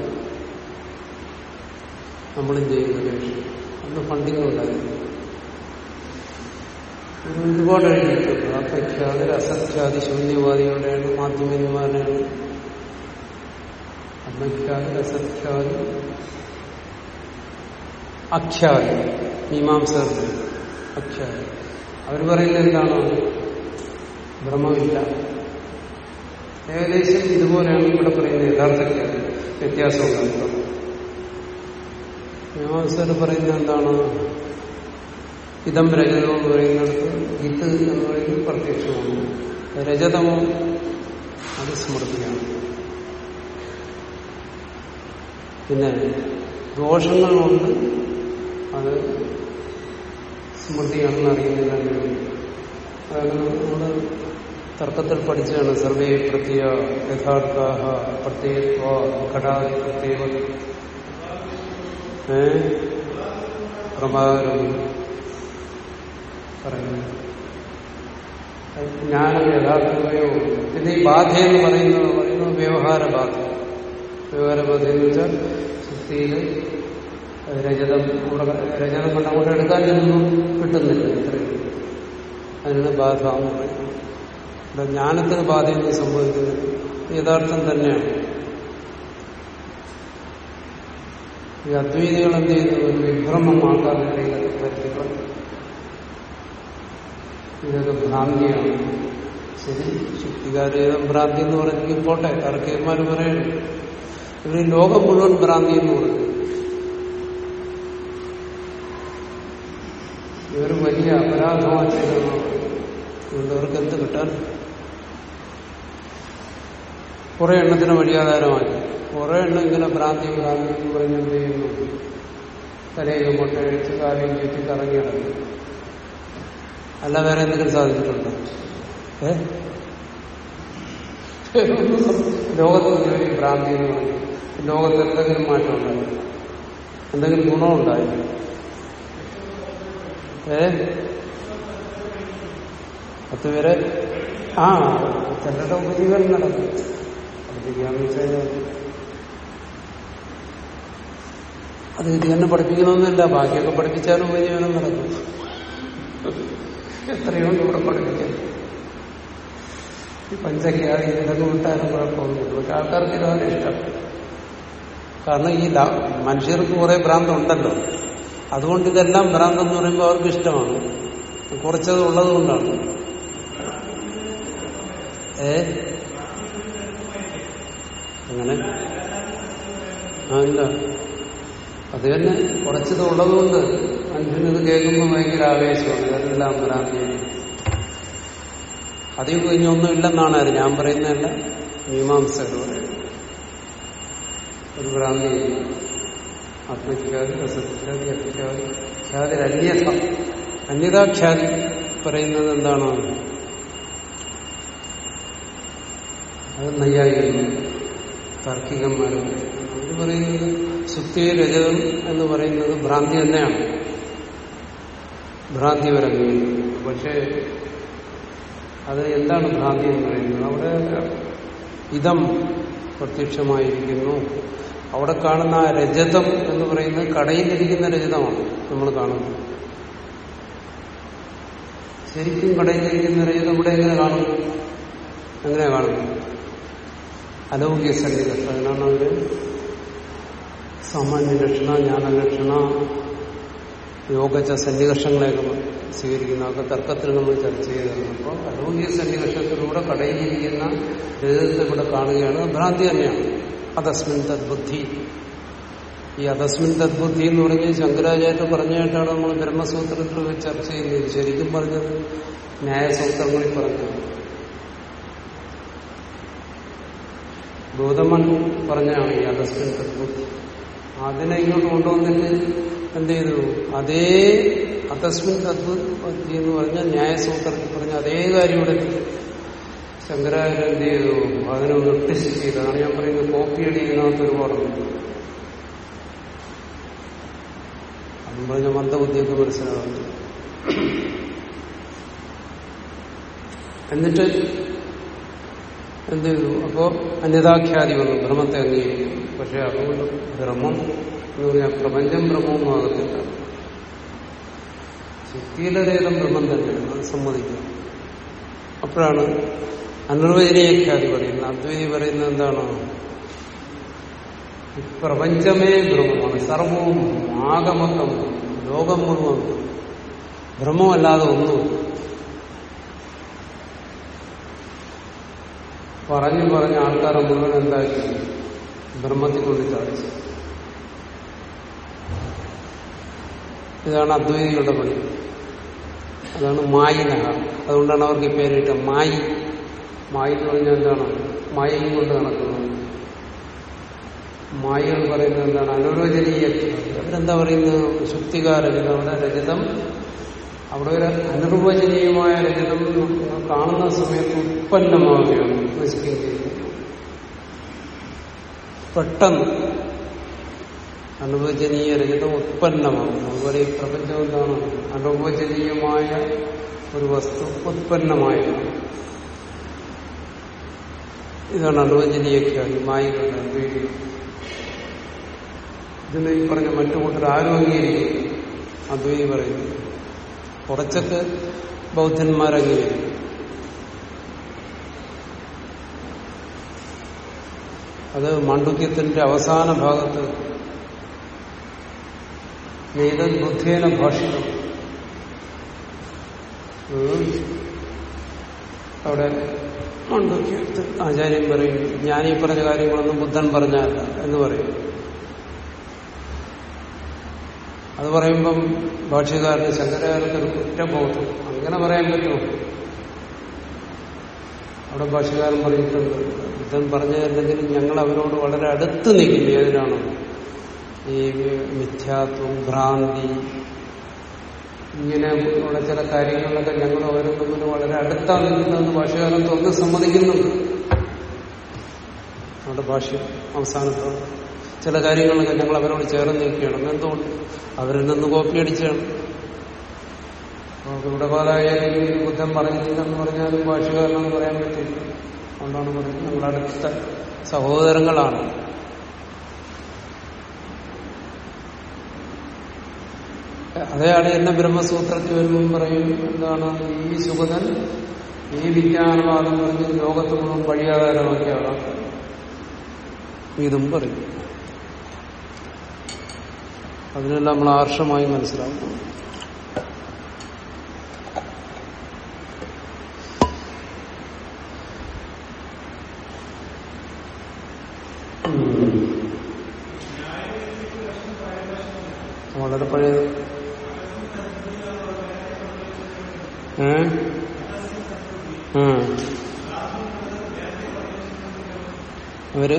നമ്മളും ചെയ്യുന്ന ഗവേഷണം. അന്ന് ഫണ്ടിങ് ഉണ്ടായിരുന്നു ഒരു ഒരുപാട് എഴുതിയിട്ടുണ്ട് അപേക്ഷാതി അസഖ്യാതി ശൂന്യവാദികളുടെയാണ് മാധ്യമന്മാരാണ് അപേക്ഷാതി അസഖ്യാതി അഖ്യാതി മീമാംസ അഖ്യാതി. അവർ പറയുന്നത് എന്താണ്? ഭ്രമമില്ല ഏകദേശം ഇതുപോലെയാണ് ഇവിടെ പറയുന്നത് യഥാർത്ഥത്തിൽ വ്യത്യാസമുണ്ട് മീമാംസകർ പറയുന്നത് എന്താണ്? ഇതം രജതം എന്ന് പറയുന്നിടത്ത് ഇത് എന്ന് പറയുന്നത് പ്രത്യക്ഷമാണ്. രജതമോ അത് സ്മൃതിയാണ്. പിന്നെ ദോഷങ്ങളുണ്ട് അത് സ്മൃതിയാണെന്ന് അറിയുന്നില്ല അതായത് നമ്മൾ തർക്കത്തിൽ പഠിച്ചതാണ്. സർവേ പ്രത്യ യഥാർത്ഥ പ്രത്യയത്വ ഘടാതി പ്രത്യേക പ്രഭാകരം പറയുന്നു ജ്ഞാനം യഥാർത്ഥമയോ പിന്നെ ഈ ബാധ എന്ന് പറയുന്നത് പറയുന്നത് വ്യവഹാര ബാധ വ്യവഹാര ബാധ എന്ന് വെച്ചാൽ ശുദ്ധിയിൽ രജതം രജതം കൊണ്ട് അങ്ങോട്ട് എടുക്കാൻ ചെല്ലുന്നു കിട്ടുന്നില്ല ഇത്രയും. അതിനാണ് ബാധ എന്ന് പറയുന്നത് ഇവിടെ ജ്ഞാനത്തിന് ബാധയൊന്നും സംഭവിക്കുന്നില്ല. യഥാർത്ഥം തന്നെയാണ്. ഈ അദ്വൈതികൾ എന്ത് ചെയ്യുന്നു ഒരു വിഭ്രമം ആൾക്കാരുടെ പറ്റിക്കൊണ്ട് ഇതൊക്കെ ഭ്രാന്തിയാണ്. ശരി ശുദ്ധികാരേത ഭ്രാന്തി എന്ന് പറഞ്ഞെങ്കിൽ പോട്ടെ തർക്കന്മാർ പറയുന്നു ഇവർ ലോകം മുഴുവൻ ഭ്രാന്തി എന്ന് പറഞ്ഞു ഇവർ അപരാധമാണ് ചെയ്തതെന്നാണ് അതുകൊണ്ട് അവർക്ക് എന്ത് കിട്ടാൻ കുറെ എണ്ണത്തിന് വഴിയാധാരമായി കുറെ എണ്ണം ഇങ്ങനെ ഭ്രാന്തി ഭ്രാന്തി എന്ന് പറഞ്ഞ് എന്ത് ചെയ്യുന്നു? തലയിൽ കാലയും കാര്യം ചുറ്റി കറങ്ങിയിടങ്ങി അല്ല വേറെ എന്തെങ്കിലും സാധിച്ചിട്ടുണ്ടോ? ഏ? ലോകത്ത് ഭ്രാന്തി എന്ന് പറഞ്ഞു ലോകത്ത് എന്തെങ്കിലും മാറ്റം ഉണ്ടായി? എന്തെങ്കിലും ഗുണമുണ്ടായി ഏ? പത്ത് പേരെ ആ ചിലരുടെ ഉപജീവനം നടക്കും പഠിപ്പിക്കാന്ന് വെച്ചാൽ അത് ഇത് തന്നെ പഠിപ്പിക്കണമെന്നില്ല. ബാക്കിയൊക്കെ പഠിപ്പിച്ചാലും ഉപജീവനം നടക്കും. എത്രയുണ്ട് ഇവിടെ പഠിപ്പിക്കാൻ ഈ പഞ്ചക്യാതി ഇതൊക്കെ വിട്ടാലും കുഴപ്പമൊന്നുമില്ല. പക്ഷെ ആൾക്കാർക്ക് ഇതാണ് ഇഷ്ടം. കാരണം ഈ മനുഷ്യർക്ക് കുറെ ഭ്രാന്തമുണ്ടല്ലോ അതുകൊണ്ട് ഇതെല്ലാം ഭ്രാന്തം എന്ന് പറയുമ്പോൾ അവർക്ക് ഇഷ്ടമാണ്. കുറച്ചത് ഉള്ളത് കൊണ്ടാണ്. ഏ? അങ്ങനെ. ആ ഇല്ല. അത് തന്നെ കുറച്ചത് ഉള്ളതുകൊണ്ട് മനുഷ്യനത് കേൾക്കുമ്പോൾ ഭയങ്കര ആവേശമാണ്. ഇതെല്ലാം ഭ്രാന്തിയാണ് അതിൽ കഴിഞ്ഞൊന്നും ഇല്ലെന്നാണ് അത്. ഞാൻ പറയുന്നതല്ല. പറയുന്നത് ഒരു ഭ്രാന്തി ആത്മഖ്യാതി അസത്യാതി അഖ്യാതി ഖ്യാതി അന്യത അന്യതാഖ്യാതി പറയുന്നത് എന്താണ് അത് നയ്യായിരുന്നു. താർക്കികന്മാരും അവർ പറയുന്നത് സുപ്തി രജതം എന്ന് പറയുന്നത് ഭ്രാന്തി തന്നെയാണ്. ഭ്രാന്തി വരങ്ങി പക്ഷേ അത് എന്താണ് ഭ്രാന്തി എന്ന് പറയുന്നത്? അവിടെ ഇതം പ്രത്യക്ഷമായിരിക്കുന്നു. അവിടെ കാണുന്ന ആ രജതം എന്ന് പറയുന്നത് കടയിലിരിക്കുന്ന രജതമാണ് നമ്മൾ കാണുന്നത്. ശരിക്കും കടയിലിരിക്കുന്ന രജതം ഇവിടെ എങ്ങനെ കാണുന്നു? എങ്ങനെ കാണുന്നു അലൗകിക സന്നിധ അതിനാണ് അവർ സാമാന്യ ലക്ഷണ ജ്ഞാനലക്ഷണ യോഗച്ച സന്നികർഷങ്ങളെയൊക്കെ സ്വീകരിക്കുന്ന അതൊക്കെ തർക്കത്തിൽ നമ്മൾ ചർച്ച ചെയ്തതാണ്. അപ്പോൾ അലൗകിക സന്നികർഷത്തിലൂടെ കടയിലിരിക്കുന്ന രജതത്തെ ഇവിടെ കാണുകയാണ്. ഭ്രാന്തി തന്നെയാണ്. അതസ്മിൻ തദ്ബുദ്ധി. ഈ അതസ്മിൻ തദ്ബുദ്ധി എന്ന് പറഞ്ഞ് ശങ്കരാചാര്യ പറഞ്ഞായിട്ടാണ് നമ്മൾ ബ്രഹ്മസൂത്രത്തിൽ ചർച്ച ചെയ്യുന്നത്. ശരിക്കും പറഞ്ഞത് ന്യായസൂത്രങ്ങളിൽ പറഞ്ഞത്. ഗൗതമൻ പറഞ്ഞാണ് ഈ അഗസ്റ്റിൻ തത്വം. അതിനെ ഇങ്ങോട്ട് കൊണ്ടുവന്നിട്ട് എന്ത് ചെയ്തു? അതേ അതസ്മിൻ തത്വത്തി എന്ന് പറഞ്ഞ ന്യായസൂത്രത്തിൽ പറഞ്ഞ അതേ കാര്യം ഇവിടെ ശങ്കരാചാര്യ എന്ത് ചെയ്തു? അതിനെ ചെയ്തു. അതാണ് ഞാൻ പറയുന്നത് കോപ്പി അടിക്കുന്നതിനകത്ത് ഒരുപാടുണ്ട് അതും പറഞ്ഞ മന്ദബുദ്ധിയൊക്കെ മനസ്സിലാവുന്നു. എന്നിട്ട് എന്ത് ചെയ്തു അപ്പോ അന്യതാഖ്യാതി വന്നു. ബ്രഹ്മത്തെ അംഗീകരിക്കുന്നു. പക്ഷെ അതുകൊണ്ട് ബ്രഹ്മം എന്ന് പറഞ്ഞാൽ പ്രപഞ്ചം ബ്രഹ്മമൊന്നും ആകത്തില്ല ശക്തിയിലരേതം ബ്രഹ്മം തന്നെയാണ്. അത് സമ്മതിക്കുന്നത് അപ്പോഴാണ് അനിർവചനീയഖ്യാതി പറയുന്നത്. അദ്വൈതി പറയുന്നത് എന്താണ്? പ്രപഞ്ചമേ ബ്രഹ്മമാണ്. സർവവും ആകമൊത്തം ലോകം മുഴുവൻ ബ്രഹ്മമല്ലാതെ ഒന്നുമില്ല. പറഞ്ഞു പറഞ്ഞ ആൾക്കാരെ മുഴുവൻ എന്താക്കി? ബ്രഹ്മത്തിൽ കൊണ്ട് ചാടിച്ചു. ഇതാണ് അദ്വൈതികളുടെ പണി. അതാണ് മായിനഹ അതുകൊണ്ടാണ് അവർക്ക് ഈ പേരിട്ട മായി. മായി എന്ന് പറഞ്ഞാൽ എന്താണ്? മായയും കൊണ്ട് നടക്കുന്നത് മായി എന്ന് പറയുന്നത് എന്താണ്? അനുരോചനീയ അവരെന്താ പറയുന്നത്? ശുക്തികാരം അവിടെ രചിതം അവിടെ ഒരു അനിർവചനീയമായ രചിതം കാണുന്ന സമയത്ത് ഉത്പന്നമാവുകയാണ് നശിക്കുകയും ചെയ്യുന്നത് പെട്ടെന്ന് അനുവചനീയ രചിതം ഉത്പന്നമാകും അതുപോലെ ഈ പ്രപഞ്ചം എന്താണ് അനുവചനീയമായ ഒരു വസ്തു ഉത്പന്നമായതാണ് ഇതാണ് അനുവചനീയക്കാരി മായികളുടെ അദ്വൈതികൾ ഇതിന് ഈ പറഞ്ഞ മറ്റു കൂട്ടർ ആരും അംഗീകരിക്കും അദ്വൈതി പറയുന്നു. കുറച്ചൊക്കെ ബൗദ്ധന്മാരങ്ങനെ അത് മാണ്ഡുക്യത്തിന്റെ അവസാന ഭാഗത്ത് ഏതത് ബുദ്ധേന ഭാഷിതം. അവിടെ മാണ്ഡുക്യത്തിൽ ആചാര്യം പറയും ഞാൻ ഈ പറഞ്ഞ കാര്യങ്ങളൊന്നും ബുദ്ധൻ പറഞ്ഞല്ല എന്ന് പറയും. അത് പറയുമ്പം ഭാഷ്യകാരന് ശങ്കരാചാര്യത്തിന് ഒരു കുറ്റബോധം അങ്ങനെ പറയാൻ പറ്റുമോ? അവിടെ ഭാഷകാരൻ പറഞ്ഞിട്ടുണ്ട് ബുദ്ധൻ പറഞ്ഞതല്ലെങ്കിലും ഞങ്ങൾ അവരോട് വളരെ അടുത്ത് നിൽക്കുന്നു ഏതിനാണ് ഈ മിഥ്യാത്വം ഭ്രാന്തി ഇങ്ങനെ ഉള്ള ചില കാര്യങ്ങളിലൊക്കെ ഞങ്ങൾ അവരും തമ്മിൽ വളരെ അടുത്താണ് നിൽക്കുന്നതെന്ന് ഭാഷകാരൻ തുറന്ന് സമ്മതിക്കുന്നുണ്ട്. നമ്മുടെ ഭാഷ അവസാനത്ത് ചില കാര്യങ്ങളൊക്കെ ഞങ്ങൾ അവരോട് ചേർന്ന് നിൽക്കുകയാണ്. എന്തുകൊണ്ട്? അവരിൽ നിന്ന് കോപ്പി അടിച്ചാണ്. ഇവിടെ പാലായാലും ബുദ്ധൻ പറഞ്ഞിട്ടില്ലെന്ന് പറഞ്ഞാലും ഭാഷകാരനെന്ന് പറയാൻ പറ്റില്ല. അതുകൊണ്ടാണ് പറഞ്ഞത് നമ്മൾ അടുത്ത സഹോദരങ്ങളാണ്. അതെയാണ് എന്നെ ബ്രഹ്മസൂത്രത്തിൽ വരുമ്പം പറയും എന്താണ് ഈ സുഗതൻ ഈ വിജ്ഞാനവാദം പറഞ്ഞ് ലോകത്ത് മുഴുവൻ ഇതും പറയും. അതിനെല്ലാം നമ്മൾ ആർഷമായി മനസ്സിലാക്കുന്നു വളരെ പഴയത് അവർ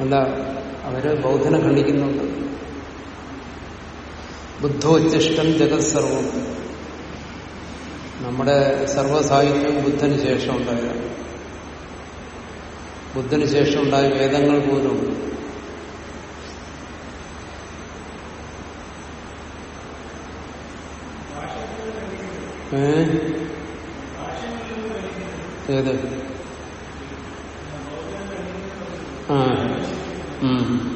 അല്ല അവർ ബൗദ്ധനെ ഖണ്ഡിക്കുന്നുണ്ട്. ബുദ്ധോച്ഛിഷ്ടം ജഗത് സർവം. നമ്മുടെ സർവസാഹിത്യം ബുദ്ധന് ശേഷം ഉണ്ടായതാണ് ബുദ്ധന് ശേഷം ഉണ്ടായ വേദങ്ങൾ പോലും. ഏത്? ആ ഉം.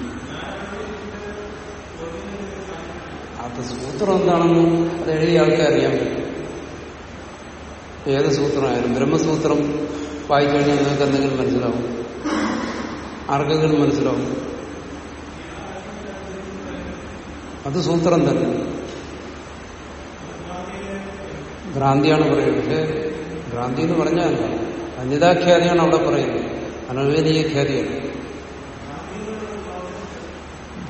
അത് സൂത്രം എന്താണെന്ന് അത് എഴുതിയ ആൾക്കാർ അറിയാൻ പറ്റും. ഏത് സൂത്രമായാലും. ബ്രഹ്മസൂത്രം വായിച്ചു കഴിഞ്ഞാൽ നിങ്ങൾക്ക് എന്തെങ്കിലും മനസ്സിലാവും. ആർക്കെങ്കിലും മനസ്സിലാവും. അത് സൂത്രം തന്നെ. ഭ്രാന്തിയാണ് പറയുന്നത്. പക്ഷെ ഭ്രാന്തി എന്ന് പറഞ്ഞാൽ അന്യതാഖ്യാതിയാണ് അവിടെ പറയുന്നത്. അനവേദീയ ഖ്യാതിയാണ്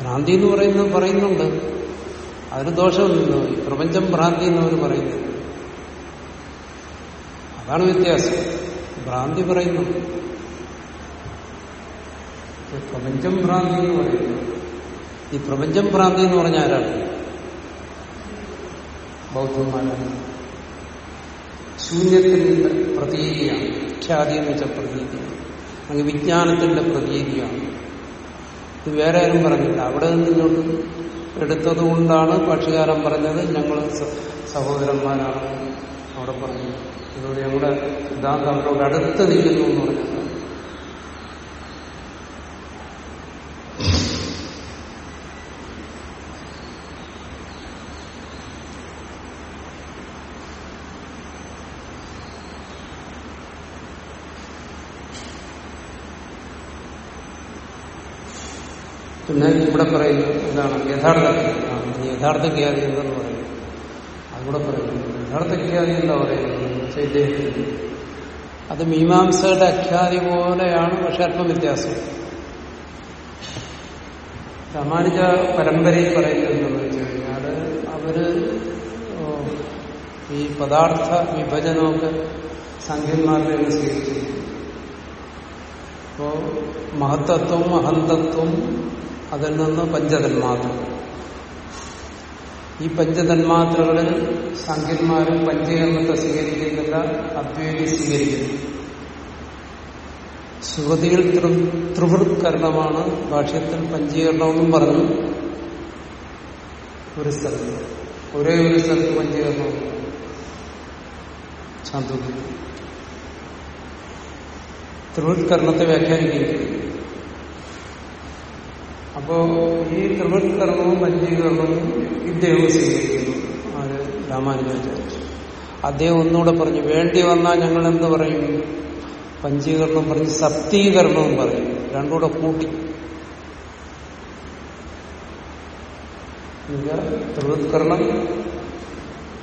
ഭ്രാന്തി എന്ന് പറയുന്നത് പറയുന്നുണ്ട്. അതിന് ദോഷമില്ലല്ലോ ഈ പ്രപഞ്ചം ഭ്രാന്തി എന്നവർ പറയുന്നത്. അതാണ് വ്യത്യാസം. ഭ്രാന്തി പറയുന്നു. പ്രപഞ്ചം ഭ്രാന്തി എന്ന് പറയുന്നു. ഈ പ്രപഞ്ചം ഭ്രാന്തി എന്ന് പറഞ്ഞ ആരാണ്? ബൗദ്ധന്മാരാണ്. ശൂന്യത്തിന്റെ പ്രതീതിയാണ്. ഖ്യാതി എന്ന് വെച്ച പ്രതീതിയാണ് അങ്ങ് വിജ്ഞാനത്തിന്റെ പ്രതീതിയാണ്. ഇത് വേറെ ആരും പറഞ്ഞില്ല അവിടെ നിന്ന് എടുത്തത് കൊണ്ടാണ് പക്ഷികാരൻ പറഞ്ഞത് ഞങ്ങൾ സഹോദരന്മാരാണ് അവിടെ പറഞ്ഞത്. ഇതോടെ ഞങ്ങളുടെ സിദ്ധാന്തം അവരോട് അടുത്ത് നിൽക്കുന്നു എന്ന് പറഞ്ഞത്. പിന്നെ ഇവിടെ പറയുന്നു എന്താണ് യഥാർത്ഥ യഥാർത്ഥ ഖ്യാതി എന്തെന്ന് പറയുന്നു അതുകൂടെ പറയുന്നു. യഥാർത്ഥ ഖ്യാതി എന്താ പറയുന്നത്? ചൈതന്യത്തിൽ അത് മീമാംസയുടെ അഖ്യാതി പോലെയാണ് പക്ഷെ അല്പം വ്യത്യാസം. രാമാനുജ പരമ്പരയിൽ പറയുന്നത് വെച്ച് കഴിഞ്ഞാൽ അവർ ഈ പദാർത്ഥ വിഭജനമൊക്കെ സംഖ്യന്മാരുടെ സ്വീകരിച്ചിരിക്കുന്നു അപ്പോ മഹത്തത്വം അഹന്തത്വം അതിൽ നിന്ന് പഞ്ചതന്മാത്ര. ഈ പഞ്ചതന്മാത്രകളിൽ സംഖ്യന്മാരും പഞ്ചീകരണത്തെ സ്വീകരിക്കുന്നില്ല അദ്വൈതി സ്വീകരിക്കുന്നു ശ്രുതിയിൽ ത്രിവൃത്കരണമാണ് ഭാഷ്യത്തിൽ പഞ്ചീകരണമെന്നും പറഞ്ഞു. ഒരു സ്ഥലത്ത് ഒരേ ഒരു സ്ഥലത്ത് പഞ്ചീകരണം. ശാന്തോദി ത്രിവൃത്കരണത്തെ വ്യാഖ്യാനിക്കുകയും അപ്പോ ഈ ത്രിവൃത്കരണവും പഞ്ചീകരണവും ഇദ്ദേഹം സ്വീകരിക്കുന്നു. ആര് രാമാനുജാചാര്യ അദ്ദേഹം ഒന്നുകൂടെ പറഞ്ഞു വേണ്ടി വന്നാൽ ഞങ്ങൾ എന്ത് പറയും? പഞ്ചീകരണം പറഞ്ഞ് സപ്തീകരണവും പറയും. രണ്ടുകൂടെ കൂട്ടി. ത്രിവത്കരണം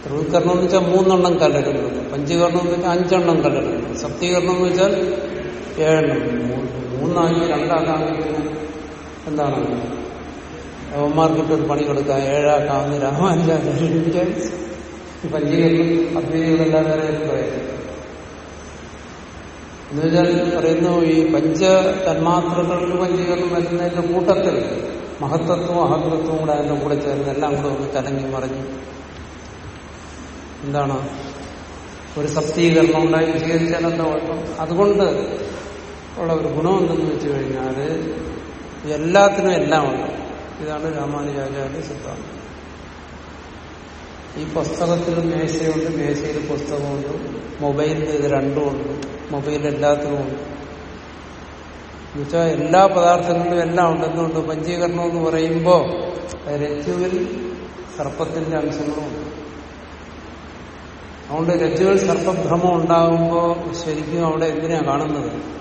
ത്രിവത്കരണം എന്ന് വെച്ചാൽ മൂന്നെണ്ണം കലരുന്നത് പഞ്ചീകരണം എന്ന് വെച്ചാൽ അഞ്ചെണ്ണം കലരുന്നത് സപ്തീകരണം എന്ന് വെച്ചാൽ ഏഴെണ്ണം. മൂന്ന് രണ്ടാകാമെങ്കിൽ എന്താണ്? അവന്മാർക്കിട്ട് പണി കൊടുക്കാം ഏഴാക്കാവുന്ന രാമാനുജാചാര്യൻ വിചാരിച്ചു ഈ പഞ്ചീകരണം അദ്വൈതികളെല്ലാവരും പറയുന്നത് എന്നുവെച്ചാൽ പറയുന്നു. ഈ പഞ്ച തന്മാത്രകൾക്ക് പഞ്ചീകരണം വരുന്നതിന്റെ കൂട്ടത്തിൽ മഹത്തത്വവും അഹത്വത്വവും കൂടെ അതിന്റെ കൂടെ ചേർന്ന് എല്ലാം കൂടെ ഒന്ന് കലങ്ങി മറിഞ്ഞു. എന്താണ്? ഒരു സപ്തീകരണം ഉണ്ടായി സ്വീകരിച്ചാൽ എന്താ കുഴപ്പം? അതുകൊണ്ട് ഉള്ള ഒരു ഗുണം എന്തെന്ന് വെച്ച് കഴിഞ്ഞാൽ എല്ലാത്തിനും എല്ലാം ഉണ്ട്. ഇതാണ് രാമാനുജാചാര്യ സിദ്ധാന്തം. ഈ പുസ്തകത്തിൽ മേശയുണ്ട് മേശയിൽ പുസ്തകമുണ്ട് മൊബൈലിൽ ഇത് രണ്ടുമുണ്ട് മൊബൈൽ എല്ലാത്തിനും ഉണ്ട്. എന്നുവെച്ചാൽ എല്ലാ പദാർത്ഥങ്ങളിലും എല്ലാം ഉണ്ട്. എന്തുകൊണ്ട്? പഞ്ചീകരണം എന്ന് പറയുമ്പോൾ രജ്ജുവിൽ സർപ്പത്തിന്റെ അംശങ്ങളുമുണ്ട് അതുകൊണ്ട് രജ്ജുവിൽ സർപ്പഭ്രമം ഉണ്ടാകുമ്പോൾ ശരിക്കും അവിടെ എന്തിനാണ് കാണുന്നത്?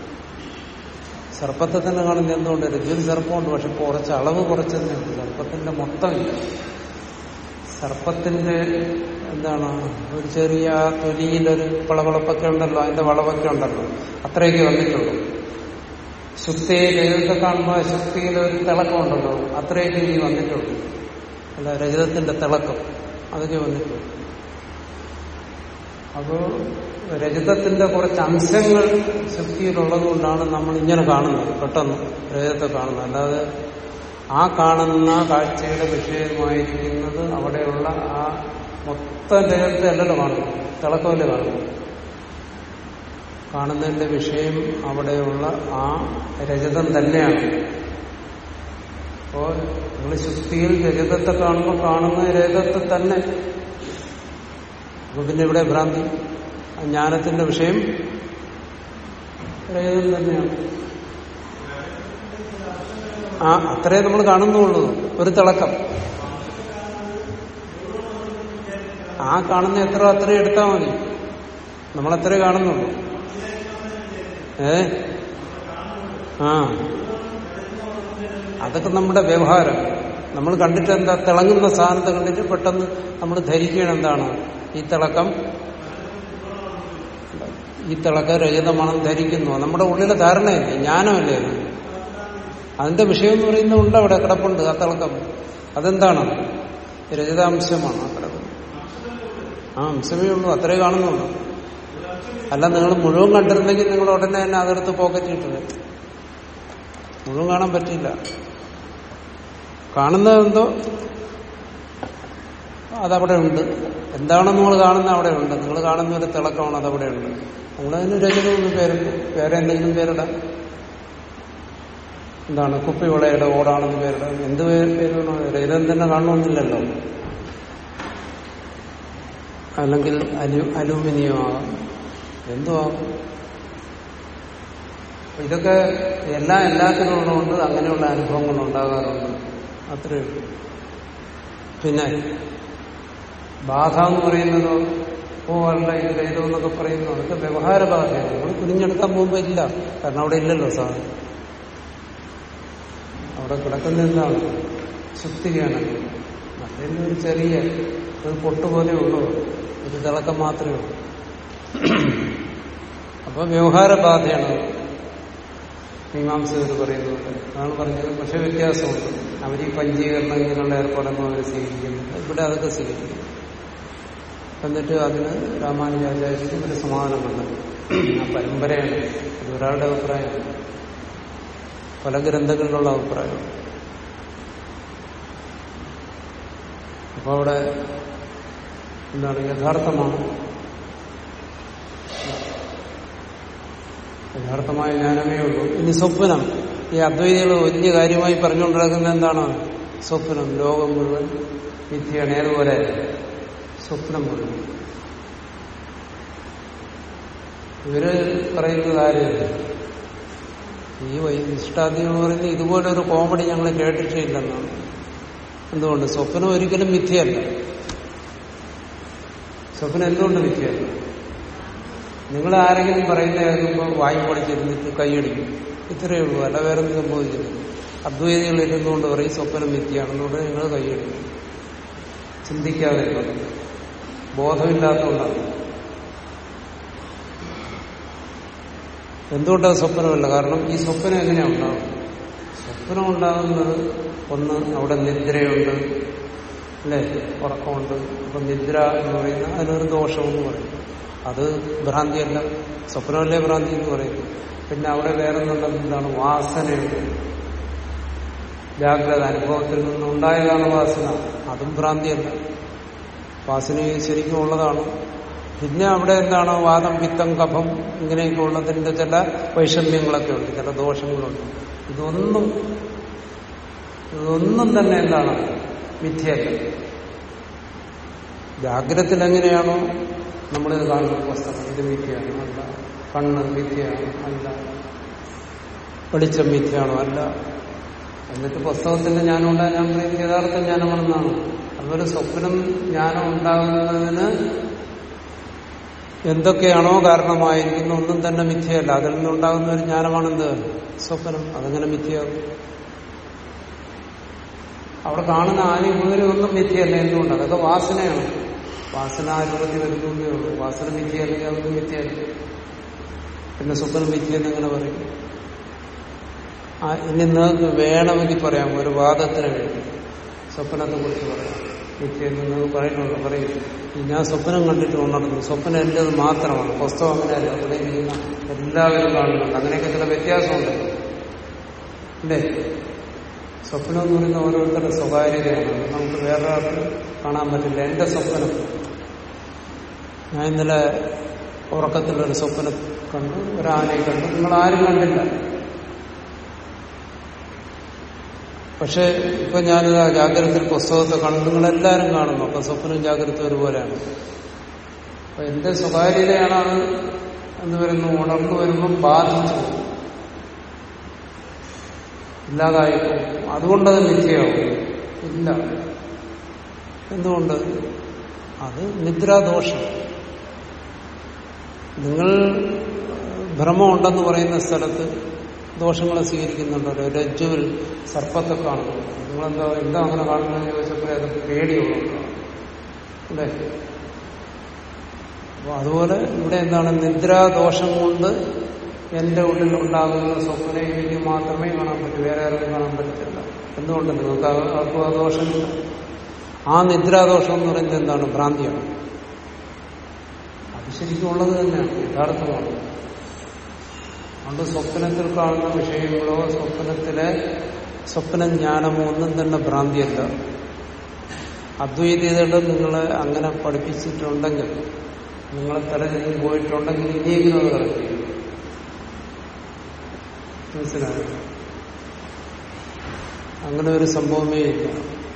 സർപ്പത്തെ തന്നെ കാണുന്നത് എന്തുകൊണ്ട്? രജ്ജുവിൽ സർപ്പമുണ്ട് പക്ഷെ കുറച്ച് അളവ് കുറച്ചതേ സർപ്പത്തിന്റെ മൊത്തമില്ല. സർപ്പത്തിന്റെ എന്താണ്? ഒരു ചെറിയ തൊലിയിലൊരു പളവളപ്പൊക്കെ ഉണ്ടല്ലോ അതിന്റെ വളവൊക്കെ ഉണ്ടല്ലോ. അത്രയൊക്കെ വന്നിട്ടുള്ളൂ. ശുക്തിയിൽ എഴുതൊക്കെ കാണുമ്പോൾ ശുക്തിയിൽ ഒരു തിളക്കം ഉണ്ടല്ലോ അത്രയൊക്കെ ഇനി വന്നിട്ടുള്ളൂ. അല്ല രജതത്തിന്റെ തിളക്കം അതൊക്കെ വന്നിട്ടുള്ളൂ. അപ്പോ രജതത്തിന്റെ കുറച്ച് അംശങ്ങൾ ശക്തിയിലുള്ളത് കൊണ്ടാണ് നമ്മൾ ഇങ്ങനെ കാണുന്നത് പെട്ടെന്ന് രജതത്തെ കാണുന്നത്. അല്ലാതെ ആ കാണുന്ന കാഴ്ചയുടെ വിഷയമായിരിക്കുന്നത് അവിടെയുള്ള ആ മൊത്തം രജത്തെ അല്ലല്ലോ കാണുന്നത് തിളക്കമല്ലേ കാണുന്നത്. കാണുന്നതിന്റെ വിഷയം അവിടെയുള്ള ആ രജതം തന്നെയാണ്. അപ്പോ നിങ്ങൾ ശുദ്ധിയിൽ രജതത്തെ കാണുമ്പോൾ കാണുന്ന രജതത്തെ തന്നെ. അപ്പൊ പിന്നെ ഇവിടെ ഭ്രാന്തി. ജ്ഞാനത്തിന്റെ വിഷയം രജതം തന്നെയാണ്? ആ അത്രേ നമ്മൾ കാണുന്നുള്ളൂ. ഒരു തിളക്കം. ആ കാണുന്ന എത്ര അത്രയും എടുത്താൽ മതി. നമ്മളത്രേ കാണുന്നുള്ളൂ. ഏ? ആ. അതൊക്കെ നമ്മുടെ വ്യവഹാരം. നമ്മൾ കണ്ടിട്ട് എന്താ തിളങ്ങുന്ന സാധനത്തെ കണ്ടിട്ട് പെട്ടെന്ന് നമ്മൾ ധരിക്കണം എന്താണ് ഈ തിളക്കം ഈ തിളക്കം രഹിതമാണെന്ന് ധരിക്കുന്നു. നമ്മുടെ ഉള്ളിലെ ധാരണയല്ലേ? ജ്ഞാനമല്ലേ അത്? അതിന്റെ വിഷയം എന്ന് പറയുന്നത് ഉണ്ട് അവിടെ കിടപ്പുണ്ട് ആ തിളക്കം. അതെന്താണ്? രജതാംശമാണ് ആ കിടക്കുന്നത് ആ അംശമേ ഉള്ളൂ. അത്രേ കാണുന്നുള്ളൂ. അല്ല നിങ്ങൾ മുഴുവൻ കണ്ടിരുന്നെങ്കിൽ നിങ്ങൾ ഉടനെ തന്നെ അതെടുത്ത് പോക്കറ്റിട്ടില്ല മുഴുവൻ കാണാൻ പറ്റില്ല കാണുന്നതെന്തോ അതവിടെ ഉണ്ട്. എന്താണെന്ന് നമ്മൾ കാണുന്ന അവിടെ ഉണ്ട്? നിങ്ങൾ കാണുന്ന ഒരു തിളക്കമാണ് അതവിടെ ഉണ്ട്. നമ്മളതിന് രചനയൊന്നും പേരുണ്ട് വേറെ എന്തെങ്കിലും പേരിടാം. എന്താണ്? കുപ്പിവളയുടെ ഓടാണെന്ന് പേരിടാം. എന്ത് പേര് പേരാണോ രചനം തന്നെ കാണണമെന്നില്ലല്ലോ. അല്ലെങ്കിൽ അലു അലൂമിനിയം ആകാം. എന്തോ ആകാം ഇതൊക്കെ എല്ലാം എല്ലാത്തിനും ഉള്ളതുകൊണ്ട് അങ്ങനെയുള്ള അനുഭവങ്ങൾ ഉണ്ടാകാറുണ്ട്. അത്രയേ പിന്നെ ബാധ എന്ന് പറയുന്നതോ ഓ അല്ല ഇത് ചെയ്തോ എന്നൊക്കെ പറയുന്നു അതൊക്കെ വ്യവഹാര ബാധയാണ്. നമ്മൾ കുനിഞ്ഞെടുക്കാൻ പോകുമ്പോൾ ഇല്ല. കാരണം അവിടെ ഇല്ലല്ലോ സാധനം അവിടെ കിടക്കുന്ന എന്താണ്? ശുദ്ധിയാണ് അതിന് ഒരു ചെറിയ ഒരു പൊട്ടുപോലെ ഉള്ളൂ. ഒരു തിളക്കം മാത്രമേ ഉള്ളൂ. അപ്പൊ വ്യവഹാര ബാധയാണ്. മീമാംസകർ പറയുന്നത് അതാണ് പറഞ്ഞത്. പക്ഷെ വ്യത്യാസമുണ്ട്. അവർ ഈ പഞ്ചീകരണങ്ങളുടെ ഏർപ്പാടൊന്നും അവർ സ്വീകരിക്കുന്നില്ല. ഇവിടെ അതൊക്കെ സ്വീകരിക്കുന്നു എന്നിട്ട് അതിന് രാമാനുജാചാര്യക്ക് ഒരു സമാധാനം കണ്ടത് ആ പരമ്പരയാണ്. അത് ഒരാളുടെ അഭിപ്രായമാണ് പല ഗ്രന്ഥങ്ങളിലുള്ള അഭിപ്രായം. അപ്പൊ അവിടെ എന്താണ്? യഥാർത്ഥമാണ്. യഥാർത്ഥമായ ജ്ഞാനമേ ഉള്ളൂ. ഇനി സ്വപ്നം. ഈ അദ്വൈതികൾ വലിയ കാര്യമായി പറഞ്ഞുകൊണ്ടിരിക്കുന്ന എന്താണ്? സ്വപ്നം. ലോകം മുഴുവൻ വിദ്യയാണ്. ഏതുപോലെ? സ്വപ്നം മുഴുവൻ ഇവർ പറയുന്നത് ആര് ഈ വൈശിഷ്ടാദ്യം പറയുന്നത് ഇതുപോലെ ഒരു കോമഡി ഞങ്ങൾ കേട്ടിട്ടില്ലെന്നാണ്. എന്തുകൊണ്ട്? സ്വപ്നം ഒരിക്കലും മിഥ്യയല്ല. സ്വപ്നം എന്തുകൊണ്ട് മിഥ്യയല്ല? നിങ്ങൾ ആരെങ്കിലും പറയുന്ന കേൾക്കുമ്പോൾ വായി പൊളിച്ചിരുന്നിട്ട് കൈയടിക്കും. ഇത്രയേ ഉള്ളൂ. അല്ല വേറെ ഒന്നും സംഭവിച്ചില്ല അദ്വൈതികൾ ഇരുന്നുകൊണ്ട് പറയും സ്വപ്നം മിഥ്യയാണെന്നുകൊണ്ട് നിങ്ങൾ കൈയടിക്കും. ചിന്തിക്കാതെ ബോധമില്ലാത്തതുകൊണ്ടാണ്. എന്തുകൊണ്ടത് സ്വപ്നമല്ല? കാരണം ഈ സ്വപ്നം എങ്ങനെയാണ് ഉണ്ടാവും സ്വപ്നം ഉണ്ടാകുന്നത് ഒന്ന് അവിടെ നിദ്രയുണ്ട് അല്ലേ? ഉറക്കമുണ്ട്. അപ്പൊ നിദ്ര എന്ന് പറയുന്ന അതിനൊരു ദോഷമെന്ന് പറയും. അത് ഭ്രാന്തിയല്ല. സ്വപ്നമല്ലേ ഭ്രാന്തി എന്ന് പറയും. പിന്നെ അവിടെ വേറെ എന്താണ്? വാസനയുണ്ട്. ജാഗ്രത അനുഭവത്തിൽ നിന്നുണ്ടായതാണ് വാസന. അതും ഭ്രാന്തിയല്ല. വാസന ശരിക്കും ഉള്ളതാണ്. പിന്നെ അവിടെ എന്താണ്? വാദം പിത്തം കഫം ഇങ്ങനെയൊക്കെ ഉള്ളതിന്റെ ചില വൈഷമ്യങ്ങളൊക്കെ ഉണ്ട് ചില ദോഷങ്ങളുണ്ട്. ഇതൊന്നും ഇതൊന്നും തന്നെ എന്താണ്? മിഥ്യയല്ല. ജാഗ്രതത്തിൽ എങ്ങനെയാണോ നമ്മളിത് കാണുന്ന പുസ്തകം ഇത് മിഥ്യയാണ് അല്ല. കണ്ണ് മിഥ്യയാണ് അല്ല. വെളിച്ചം മിഥ്യയാണോ? അല്ല. എന്നിട്ട് പുസ്തകത്തിന്റെ ഉണ്ടാകാൻ ഞാൻ യഥാർത്ഥ ജ്ഞാനമാണെന്നാണ് അതുപോലെ സ്വപ്നം ജ്ഞാനം ഉണ്ടാകുന്നതിന് എന്തൊക്കെയാണോ കാരണമായിരിക്കുന്ന ഒന്നും തന്നെ മിഥ്യയല്ല. അതിൽ നിന്നുണ്ടാകുന്ന ഒരു ജ്ഞാനമാണെന്ത്? സ്വപ്നം. അതങ്ങനെ മിഥ്യയാകും. അവിടെ കാണുന്ന ആനയും മുഴുവനും ഒന്നും മിഥ്യയല്ല എന്തുകൊണ്ട്? അതൊക്കെ വാസനയാണ്. വാസന രൂപത്തിൽ വരുന്നേ ഉള്ളൂ. വാസന മിഥ്യയല്ലെങ്കിൽ അതൊന്നും മിഥ്യയല്ല. പിന്നെ സ്വപ്നം മിഥ്യെന്ന് ഇങ്ങനെ പറയും? ഇനി നിങ്ങൾക്ക് വേണമെങ്കിൽ പറയാം. ഒരു വാദത്തിന് വേണ്ടി. സ്വപ്നത്തെ കുറിച്ച് പറയാം നിത്യം നിങ്ങൾക്ക് പറയുന്നുണ്ട് പറയും ഞാൻ സ്വപ്നം കണ്ടിട്ട് ഉണർന്നു സ്വപ്നം എന്റേത് മാത്രമാണ് പുസ്തകം അങ്ങനെയല്ല അവിടെ ഇരിക്കുന്ന എല്ലാവരും കാണുന്നുണ്ട് അങ്ങനെയൊക്കെ ചില വ്യത്യാസമുണ്ട് അല്ലേ സ്വപ്നം എന്ന് പറയുന്ന ഓരോരുത്തരുടെ സ്വകാര്യതയാണ് നമുക്ക് വേറെ ആൾക്ക് കാണാൻ പറ്റില്ല എന്റെ സ്വപ്നം ഞാൻ ഇന്നലെ ഉറക്കത്തിലൊരു സ്വപ്നം കണ്ടു ഒരാനയെ കണ്ടു നിങ്ങൾ ആരും കണ്ടില്ല പക്ഷെ ഇപ്പൊ ഞാനിത് ജാഗ്രതത്തിൽ പുസ്തകത്തെ കണ്ടു നിങ്ങളെല്ലാവരും കാണുന്നു അപ്പൊ സ്വപ്നം ജാഗ്രത ഒരുപോലെയാണ്. അപ്പൊ എന്റെ സ്വകാര്യതയാണ് അത് എന്ന് വരുന്നു ഉണർന്നു വരുമ്പോൾ ബാധിച്ചു ഇല്ലാതായിപ്പോ അതുകൊണ്ടത് മിഥ്യയാവും. ഇല്ല. എന്തുകൊണ്ട്? അത് നിദ്രാദോഷം. നിങ്ങൾ ഭ്രമമുണ്ടെന്ന് പറയുന്ന സ്ഥലത്ത് ദോഷങ്ങളെ സ്വീകരിക്കുന്നുണ്ടല്ലോ രജ്ജുവിൽ സർപ്പത്തെ കാണുന്നു നിങ്ങളെന്താ എന്താ അങ്ങനെ കാണുന്നതെന്ന് ചോദിച്ചപ്പോൾ അത് പേടിയുള്ളതാണ് അല്ലേ? അപ്പൊ അതുപോലെ ഇവിടെ എന്താണ്? നിദ്രാദോഷം കൊണ്ട് എന്റെ ഉള്ളിൽ ഉണ്ടാകുന്ന സ്വപ്നയിലേക്ക് മാത്രമേ കാണാൻ പറ്റൂ. വേറെ ആരും കാണാൻ പറ്റത്തില്ല. എന്തുകൊണ്ട്? നിങ്ങൾക്ക് ആർക്കും ആ ദോഷമില്ല. ആ നിദ്രാദോഷം എന്ന് പറയുന്നത് എന്താണ്? ഭ്രാന്തിയാണ്. അത് ശരിക്കും ഉള്ളത് തന്നെയാണ്. യഥാർത്ഥമാണ്. അതുകൊണ്ട് സ്വപ്നത്തിൽ കാണുന്ന വിഷയങ്ങളോ സ്വപ്നത്തിലെ സ്വപ്നജ്ഞാനമോ ഒന്നും തന്നെ ഭ്രാന്തിയല്ല. അദ്വൈതീയതകൾ നിങ്ങളെ അങ്ങനെ പഠിപ്പിച്ചിട്ടുണ്ടെങ്കിൽ നിങ്ങളെ തലതിരിഞ്ഞ് പോയിട്ടുണ്ടെങ്കിൽ ഇനിയെങ്കിലും അത് കറക്റ്റ് ചെയ്യും മനസ്സിലായോ? അങ്ങനെ ഒരു സംഭവമേ ഇല്ല.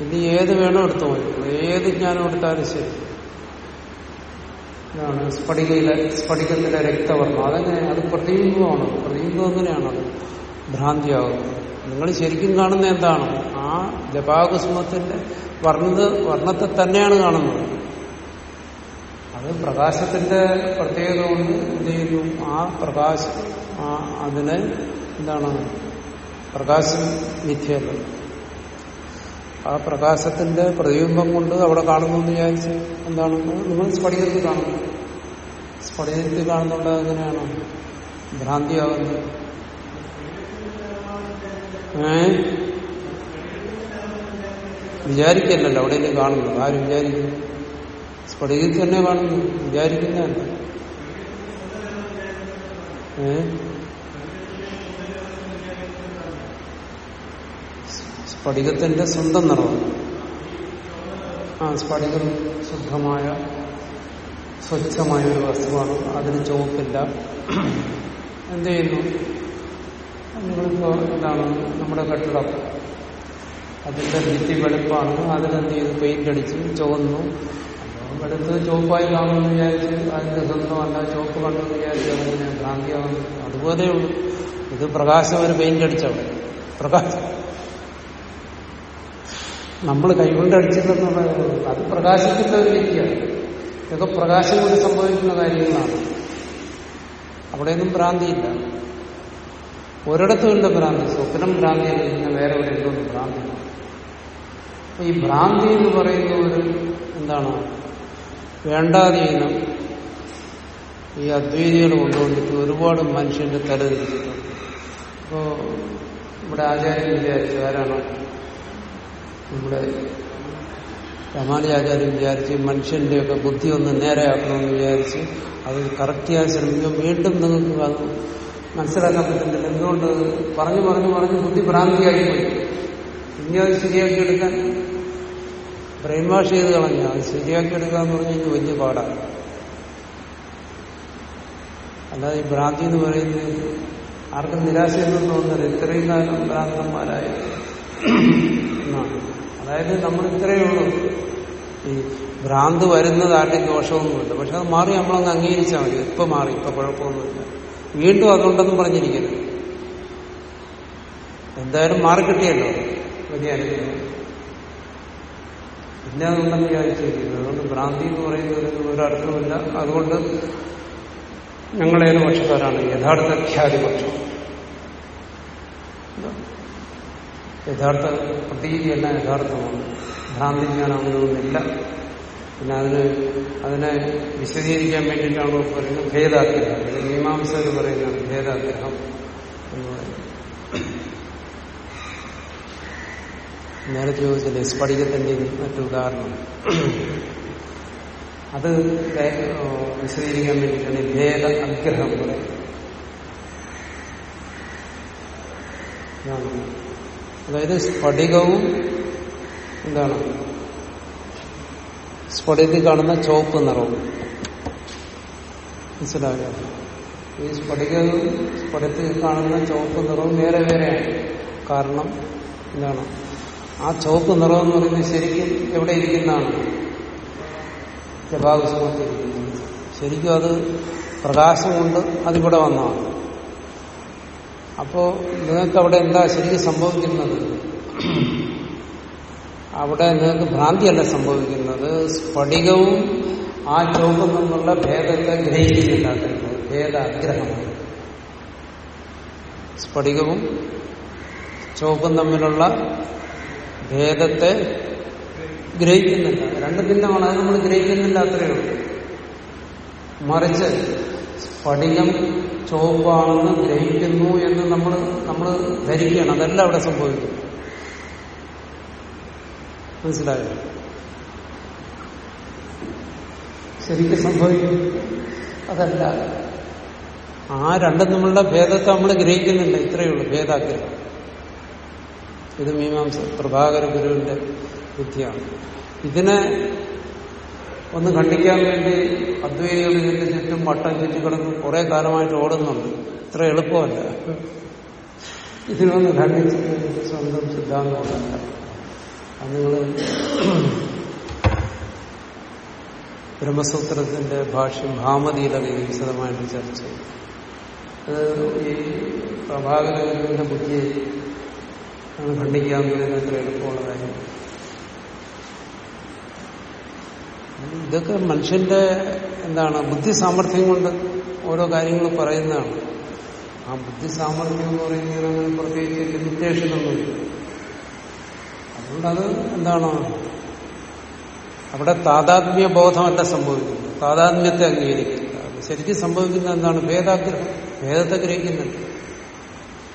ഇനി ഏത് വേണോ എടുത്തു പോയിട്ടുള്ളൂ ഏത് ജ്ഞാനം എടുത്താലും ശരി. ഇതാണ് സ്ഫടികയിലെ സ്ഫടികത്തിലെ രക്തവർണം. അതങ്ങനെ അത് പ്രതിബിംബമാണ് പ്രതിബിംബം എങ്ങനെയാണത് ഭ്രാന്തിയാകുന്നത് നിങ്ങൾ ശരിക്കും കാണുന്ന എന്താണ്? ആ ജപാകുസുമത്തിന്റെ വർണത് വർണത്തെ തന്നെയാണ് കാണുന്നത്. അത് പ്രകാശത്തിന്റെ പ്രത്യേകത കൊണ്ട് എന്ത് ചെയ്യുന്നു? ആ പ്രകാശം അതിനെ എന്താണ്? പ്രകാശം മിഥ്യല്ല ആ പ്രകാശത്തിന്റെ പ്രതിബിംബം കൊണ്ട് അവിടെ കാണുന്നു എന്ന് വിചാരിച്ച് എന്താണ്? നിങ്ങൾ സ്ഫടികത്തിൽ കാണുന്നു. സ്ഫടികത്തിൽ കാണുന്നുണ്ട് എങ്ങനെയാണ്? ഭ്രാന്തിയാകുന്നത് ഏ? വിചാരിക്കല്ലല്ലോ അവിടെ നിന്ന് കാണുന്നത് ആരും വിചാരിക്കുന്നു? സ്ഫടികത്തിൽ തന്നെ കാണുന്നു. വിചാരിക്കുന്നതല്ല. ഏ? സ്ഫടികത്തിന്റെ സ്വന്തം നിറമാണ് ആ സ്ഫടികം ശുദ്ധമായ സ്വച്ഛമായ ഒരു വസ്തുവാണ്. അതിന് ചുവപ്പില്ല. എന്ത് ചെയ്യുന്നു? നിങ്ങളിപ്പോ എന്താണ്? നമ്മുടെ കെട്ടിടം. അതിന്റെ ഭിത്തി വെളുപ്പാണ്. അതിനെന്ത് ചെയ്തു? പെയിന്റ് അടിച്ച് ചുവന്നു. വെളുത്ത് ചുവപ്പായി കാണുമെന്ന് വിചാരിച്ച് അതിന്റെ സ്വന്തമല്ല ചുവപ്പ് കണ്ടെന്ന് വിചാരിച്ച് അങ്ങനെ ഭ്രാന്തിയാവുന്നു. അതുപോലെയുള്ളൂ ഇത് പ്രകാശം ഒരു പെയിന്റ് അടിച്ചവിടെ. പ്രകാശം. നമ്മൾ കൈകൊണ്ട് അടിച്ചതെന്നുള്ള അത് പ്രകാശിക്കുന്ന ഒരു വ്യക്തിയാണ് ഇതൊക്കെ പ്രകാശം കൊണ്ട് സംഭവിക്കുന്ന കാര്യങ്ങളാണ്. അവിടെയൊന്നും ഭ്രാന്തിയില്ല. ഒരിടത്തും ഇല്ല ഭ്രാന്തി. സ്വപ്നം ഭ്രാന്തി അല്ലെങ്കിൽ വേറെ ഒരു എന്തോന്ന് ഭ്രാന്തി. അപ്പൊ ഈ ഭ്രാന്തി എന്ന് പറയുന്ന ഒരു എന്താണ്? വേണ്ടാതീനം ഈ അദ്വൈതികൾ കൊണ്ടുവന്നിട്ട് ഒരുപാട് മനുഷ്യന്റെ തലതിരിച്ചിട്ടുണ്ട് ഇപ്പോ ഇവിടെ ആചാര്യൻ വിചാരിച്ചു ആരാണ്? നമ്മുടെ രാമാനുജാചാര്യം വിചാരിച്ച് മനുഷ്യന്റെയൊക്കെ ബുദ്ധി ഒന്ന് നേരെയാക്കണമെന്ന് വിചാരിച്ച് അത് കറക്റ്റ് ചെയ്യാൻ ശ്രമിക്കുമ്പോൾ വീണ്ടും നിങ്ങൾക്ക് അത് മനസ്സിലാക്കാൻ പറ്റുന്നില്ല. എന്തുകൊണ്ട്? പറഞ്ഞു പറഞ്ഞു പറഞ്ഞ് ബുദ്ധി ഭ്രാന്തിയായി പോയി. ഇനി അത് ശരിയാക്കി എടുക്കാൻ ബ്രെയിൻ വാഷ് ചെയ്ത് കളഞ്ഞു അത് ശരിയാക്കി എന്ന് പറഞ്ഞു കഴിഞ്ഞാൽ വലിയ പാടാണ് അല്ലാതെ ഈ ഭ്രാന്തി എന്ന് പറയുന്നത് ആർക്കും നിരാശയൊന്നും തോന്നുന്നില്ല. ഇത്രയും കാലം ഭ്രാന്തന്മാരായ. എന്നാണ്. അതായത് നമ്മൾ ഇത്രയേ ഉള്ളൂ. ഈ ഭ്രാന്ത് വരുന്നത് ആരുടെയും ദോഷമൊന്നുമില്ല. പക്ഷെ അത് മാറി നമ്മളങ്ങ് അംഗീകരിച്ചാൽ മതി. ഇപ്പൊ മാറി ഇപ്പൊ കുഴപ്പമൊന്നുമില്ല. വീണ്ടും അതുണ്ടെന്നും പറഞ്ഞിരിക്കരുത്. എന്തായാലും മാറിക്കിട്ടിയല്ലോ വലിയ അനുഗ്രഹം. പിന്നെ അതുകൊണ്ടെന്ന് വിചാരിച്ചിരിക്കുന്നത് അതുകൊണ്ട് ഭ്രാന്തി എന്ന് പറയുന്നത് ഒരർത്ഥമില്ല അതുകൊണ്ട് ഞങ്ങളേത് പക്ഷക്കാരാണ് യഥാർത്ഥ ഖ്യാതിപക്ഷം. യഥാർത്ഥ പ്രതീതിയല്ല യഥാർത്ഥമാണ്. ഭ്രാന്തി ഞാൻ അങ്ങനെയൊന്നുമില്ല പിന്നെ അതിന് അതിനെ വിശദീകരിക്കാൻ വേണ്ടിയിട്ടാണ് പറയുന്നത്? ഭേദാഗ്രഹം. ഇത് മീമാംസകർ പറയുന്നതാണ് ഭേദാഗ്രഹം എന്ന് പറയുന്നത്. നേരത്തെ ചോദിച്ചില്ലേ സ്ഫടികത്തിന്റെ മറ്റു ഉദാഹരണം അത് വിശദീകരിക്കാൻ വേണ്ടിയിട്ടാണ് ഭേദ അഗ്രഹം പറയുന്നത്. അതായത് സ്ഫടികവും എന്താണ്? സ്ഫടികത്തിൽ കാണുന്ന ചോപ്പ് നിറവും. മനസ്സിലാവുക ഈ സ്ഫടികവും സ്ഫടികത്തിൽ കാണുന്ന ചുവപ്പ് നിറവും വേറെ വേറെയാണ്. കാരണം എന്താണ്? ആ ചുവപ്പ് നിറം എന്ന് പറയുന്നത് ശരിക്കും എവിടെ ഇരിക്കുന്നതാണ്? ജപാകുസുമത്തിരിക്കുന്നത് ശരിക്കും അത് പ്രകാശം കൊണ്ട് അതിവിടെ വന്നതാണ്. അപ്പോ നിങ്ങൾക്ക് അവിടെ എന്താ ശരിക്കും സംഭവിക്കുന്നത്? അവിടെ നിങ്ങൾക്ക് ഭ്രാന്തിയല്ല സംഭവിക്കുന്നത്. സ്ഫടികവും ആ ചോക്കും നിന്നുള്ള ഭേദത്തെ ഗ്രഹിക്കുന്നില്ലാത്തത്. ഭേദ അഗ്രഹമാണ് സ്ഫടികവും ചോക്കും തമ്മിലുള്ള ഭേദത്തെ ഗ്രഹിക്കുന്നില്ല. രണ്ട് ഭിന്നമാണ്. അത് നമ്മൾ ഗ്രഹിക്കുന്നില്ല അത്രയേ ഉള്ളൂ. മറിച്ച് സ്ഫടികം ചുവപ്പാണെന്ന് ഗ്രഹിക്കുന്നു എന്ന് നമ്മൾ നമ്മൾ ധരിക്കുകയാണ്. അതല്ല അവിടെ സംഭവിക്കുന്നത് മനസ്സിലായോ? ശരിക്കും സംഭവിക്കും അതല്ല. ആ രണ്ടും നമ്മളുടെ ഭേദത്തെ നമ്മൾ ഗ്രഹിക്കുന്നില്ല ഇത്രയേ ഉള്ളൂ ഭേദാഗ്രഹം. ഇത് മീമാംസ പ്രഭാകര ഗുരുവിന്റെ ബുദ്ധിയാണ്. ഇതിനെ ഒന്ന് ഖണ്ഡിക്കാൻ വേണ്ടി അദ്വൈതികൾ ഇതിന്റെ ചുറ്റും വട്ടം ചുറ്റിക്കിടന്ന് കുറെ കാലമായിട്ട് ഓടുന്നുണ്ട്. ഇത്ര എളുപ്പമല്ല. ഇതിനൊന്ന് ഖണ്ഡിച്ച് സ്വന്തം സിദ്ധാന്തമല്ല അത് നിങ്ങൾ ബ്രഹ്മസൂത്രത്തിന്റെ ഭാഷ്യം ഭാമതിയിലൊക്കെ വിശദമായിട്ട് ചർച്ച ചെയ്യും. അത് ഈ പ്രഭാകരന്റെ ബുദ്ധിയെ ഖണ്ഡിക്കാൻ വേണ്ടി അത്ര എളുപ്പമുള്ള കാര്യം. ഇതൊക്കെ മനുഷ്യന്റെ എന്താണ് ബുദ്ധി സാമർഥ്യം കൊണ്ട് ഓരോ കാര്യങ്ങൾ പറയുന്നതാണ്. ആ ബുദ്ധി സാമർഥ്യം എന്ന് പറയുന്നതിന് അങ്ങനെ പ്രത്യേകിച്ച് ലിമിറ്റേഷൻ ഒന്നുമില്ല അതുകൊണ്ട് അത് എന്താണ് അവിടെ താതാത്മ്യ ബോധമല്ല സംഭവിക്കുന്നത്. താതാത്മ്യത്തെ അംഗീകരിക്കില്ല ശരിക്കും സംഭവിക്കുന്നത് എന്താണ് ഭേദാഗ്രഹം ഭേദത്തെ ഗ്രഹിക്കുന്നുണ്ട്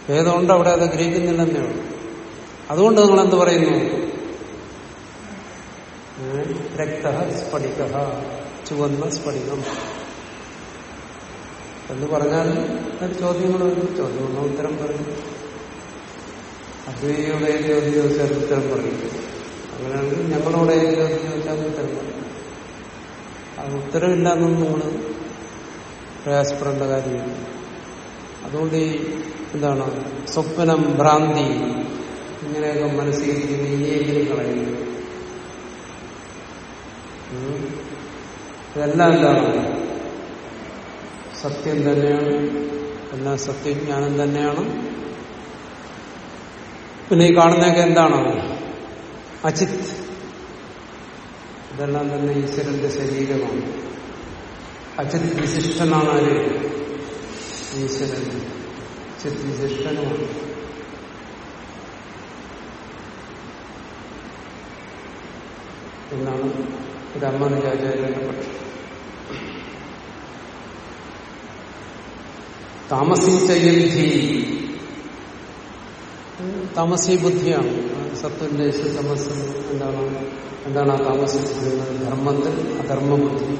ഭേദമുണ്ട് അവിടെ അത് ഗ്രഹിക്കുന്നില്ലെന്നേ ഉള്ളൂ. അതുകൊണ്ട് നിങ്ങൾ എന്ത് പറയുന്നു? രക്ത സ്ഫടിക ചുവന്ന സ്ഫടികം. എന്ന് പറഞ്ഞാൽ ഒരു ചോദ്യങ്ങൾ ചോദ്യങ്ങൾ ഉത്തരം പറയും. അദ്വൈതിയുടെ ചോദ്യം ചോദിച്ചാൽ ഉത്തരം പറയും. അങ്ങനെയാണെങ്കിൽ ഞങ്ങളോട് ഏത് ചോദ്യം ചോദിച്ചാൽ ഉത്തരം പറയും. അത് ഉത്തരവില്ലാന്നൊന്നും നമ്മൾ പ്രയാസപ്പെടേണ്ട കാര്യമില്ല. അതുകൊണ്ട് ഈ എന്താണ്? സ്വപ്നം ഭ്രാന്തി ഇങ്ങനെയൊക്കെ മനസ്സിലിരിക്കുന്ന ഇനിയെങ്കിലും കളയുന്നു ഉം. ഇതെല്ലാം എന്താണ് സത്യം തന്നെയാണ്. എല്ലാം സത്യജ്ഞാനം തന്നെയാണ്. പിന്നെ ഈ കാണുന്നതൊക്കെ എന്താണ്? അചിത്. ഇതെല്ലാം തന്നെ ഈശ്വരന്റെ ശരീരമാണ്. അചിത് വിശിഷ്ടനാണ് ആര്? ഈശ്വരൻ. ചിത് വിശിഷ്ടനുമാണ്. എന്നാണ് രാമാനുജാചാര്യന്റെ പക്ഷം താമസിച്ചയുദ്ധി താമസി ബുദ്ധിയാണ് സത്വന്റെ തമസ് എന്താണ് എന്താണ് ആ താമസിക്കുന്നത് ധർമ്മത്തിൽ അധർമ്മ ബുദ്ധി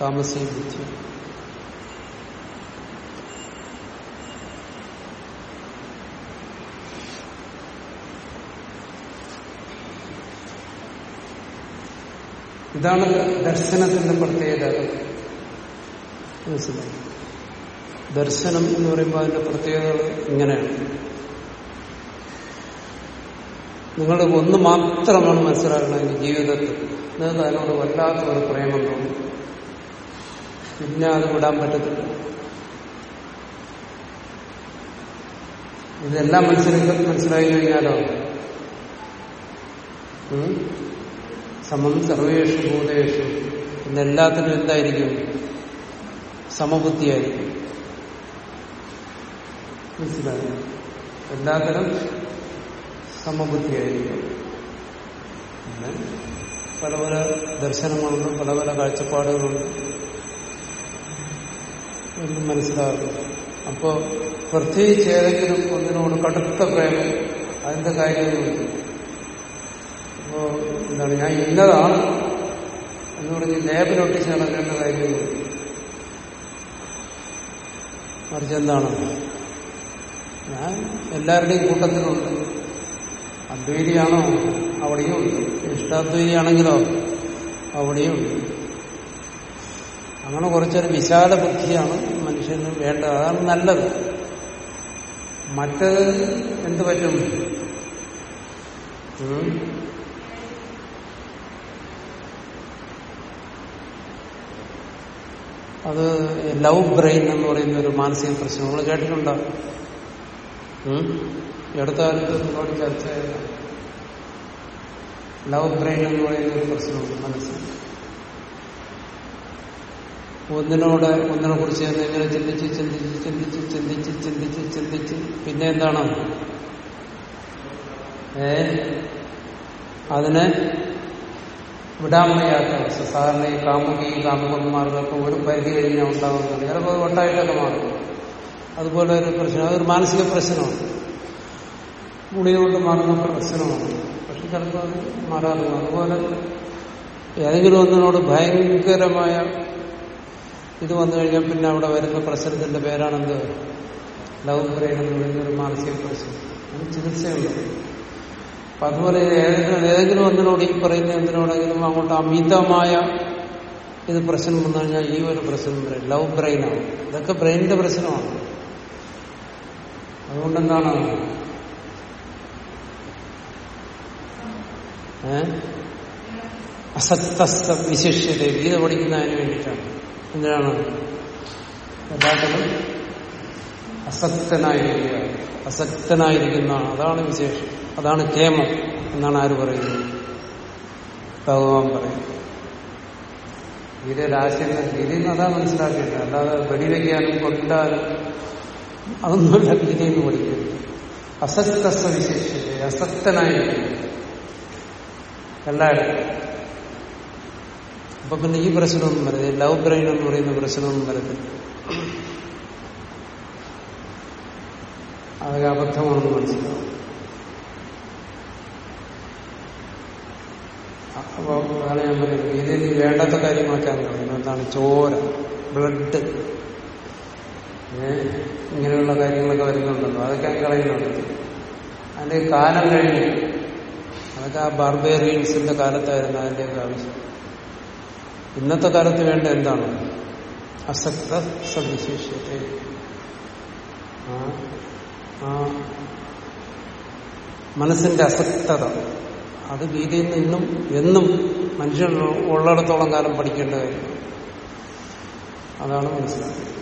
താമസി ബുദ്ധി ഇതാണ് ദർശനത്തിന്റെ പ്രത്യേകത. മനസ്സിലായി? ദർശനം എന്ന് പറയുമ്പോൾ അതിന്റെ പ്രത്യേകത ഇങ്ങനെയാണ്. നിങ്ങൾ ഒന്ന് മാത്രമാണ് മനസ്സിലാക്കുന്നത് ജീവിതത്തിൽ. നിങ്ങൾക്ക് അതിനോട് വല്ലാത്ത ഒരു പ്രേമം തോന്നും. പിന്നെ അത് വിടാൻ പറ്റത്തില്ല. ഇതെല്ലാം മനസ്സിലാക്കി മനസ്സിലായി കഴിഞ്ഞാലോ? സമം സർവേഷു ഭൂതേഷു. എന്നെല്ലാത്തിനും എന്തായിരിക്കും? സമബുദ്ധിയായിരിക്കും. മനസ്സിലായി? എല്ലാത്തിനും സമബുദ്ധിയായിരിക്കും. പല പല ദർശനങ്ങളുണ്ട് പല പല കാഴ്ചപ്പാടുകളുണ്ട്. എന്നും മനസ്സിലാകും അപ്പോൾ പ്രത്യേകിച്ച് ഏതെങ്കിലും ഒന്നിനോട് കടുത്ത പ്രേമം അതിന്റെ കാര്യങ്ങളുണ്ട് അപ്പോ എന്താണ് ഞാൻ ഇന്നതാണ് എന്ന് പറഞ്ഞ് ലേബലൊട്ടിച്ച് നടക്കേണ്ട കാര്യങ്ങളുണ്ട് മറിച്ച് എന്താണ്? ഞാൻ എല്ലാവരുടെയും കൂട്ടത്തിലുണ്ട്. അദ്വൈതിയാണോ? അവിടെയും ഉണ്ട്. ഇഷ്ടാദ്വൈതിയാണെങ്കിലോ? അവിടെയും ഉണ്ട്. അങ്ങനെ കുറച്ചൊരു വിശാല ബുദ്ധിയാണ് മനുഷ്യന് വേണ്ടത് അതാണ് നല്ലത്. മറ്റത് എന്ത് പറ്റും? അത് ലവ് ബ്രെയിൻ എന്ന് പറയുന്ന ഒരു മാനസിക പ്രശ്നം. നമ്മൾ കേട്ടിട്ടുണ്ടോ? എടുത്ത കാലത്ത് ചർച്ച ലവ് ബ്രെയിൻ എന്ന് പറയുന്ന ഒരു പ്രശ്നമുണ്ട് മനസ്സിൽ. ഒന്നിനോട് ഒന്നിനെ കുറിച്ച് ഇങ്ങനെ ചിന്തിച്ച് ചിന്തിച്ച് ചിന്തിച്ച് ചിന്തിച്ച് ചിന്തിച്ച് ചിന്തിച്ച് പിന്നെ എന്താണ്? ഏ? അതിനെ വിടാൻ അവസ്ഥ സാധാരണ ഈ കാമുകി കാമുകന്മാർക്കൊക്കെ ഒരു പരിധി കഴിഞ്ഞാൽ ഉണ്ടാകുന്നതാണ് ചിലപ്പോൾ ഒട്ടായിട്ടൊക്കെ മാറും. അതുപോലെ ഒരു പ്രശ്നം അതൊരു മാനസിക പ്രശ്നമാണ്. ഗുളിക കൊണ്ട് മാറുന്ന പ്രശ്നമാണ്. പക്ഷെ ചിലപ്പോൾ അത് മാറാറില്ല. അതുപോലെ ഏതെങ്കിലും ഒന്നിനോട് ഭയങ്കരമായ ഇത് വന്നു കഴിഞ്ഞാൽ പിന്നെ അവിടെ വരുന്ന പ്രശ്നത്തിന്റെ പേരാണെന്ത്? ലവ് ബ്രെയിൻ എന്ന് പറയുന്ന ഒരു മാനസിക പ്രശ്നം. അത് ചികിത്സയുണ്ട്. അപ്പൊ അതുപോലെ ഏതെങ്കിലും ഏതെങ്കിലും ഒന്നിനോട് ഈ പറയുന്ന എന്തിനോടെങ്കിലും അങ്ങോട്ട് അമിതമായ ഇത് പ്രശ്നം വന്നു കഴിഞ്ഞാൽ ഈ ഒരു പ്രശ്നം വരും. ലവ് ബ്രെയിനാണ് ഇതൊക്കെ ബ്രെയിനിന്റെ പ്രശ്നമാണ്. അതുകൊണ്ടെന്താണ്? എന്താണ് വിശിഷ്യത. ഗീത പഠിക്കുന്നതിന് വേണ്ടിയിട്ടാണ്. എന്തിനാണ്? എല്ലാത്തിലും അസക്തനായിരിക്കുക. അസക്തനായിരിക്കുന്നതാണ്. അതാണ് വിശേഷം. അതാണ് കേമം എന്നാണ് ആര് പറയുന്നത്? ഭഗവാൻ പറയുന്നത്. ഗീതയുടെ ആശയം ഗീതയിൽ നിന്ന് അതാ മനസ്സിലാക്കിയില്ല അല്ലാതെ വെടിവെക്കാനും കൊല്ലാനും അതൊന്നുമല്ല ഗീതയിൽ നിന്ന് പഠിക്കുന്നത് അസക്തസ്വ വിശേഷിച്ച് അസക്തനായിരിക്കും. എല്ലായിടത്തും. അപ്പൊ പിന്നെ ഈ പ്രശ്നമൊന്നും വരുന്നത് ലവ് ബ്രെയിൻ എന്ന് പറയുന്ന പ്രശ്നമൊന്നും വരത്തില്ല. അതൊക്കെ അബദ്ധമാണെന്ന് മനസ്സിലാവും. അപ്പൊ അതാണ് ഞാൻ പറയുന്നത് ഗീതയിൽ വേണ്ടാത്ത കാര്യങ്ങളൊക്കെ പറയുന്നത് എന്താണ് ചോര ബ്ലഡ് ഇങ്ങനെയുള്ള കാര്യങ്ങളൊക്കെ വരുന്നുണ്ടല്ലോ അതൊക്കെ കളയുന്നുണ്ട്. അതിന്റെ കാലം കഴിഞ്ഞു. അതൊക്കെ ആ ബാർബേറിയൻസിന്റെ കാലത്തായിരുന്നു അതിന്റെയൊക്കെ ആവശ്യം. ഇന്നത്തെ കാലത്ത് വേണ്ട എന്താണ്? അസക്ത സവിശേഷത്തെ മനസ്സിന്റെ അസക്തത. അത് ഗീതയിൽ നിന്നും എന്നും മനുഷ്യൻ ഉള്ളിടത്തോളം കാലം പഠിക്കേണ്ട കാര്യം. അതാണ് മനസ്സിലാക്കുന്നത്.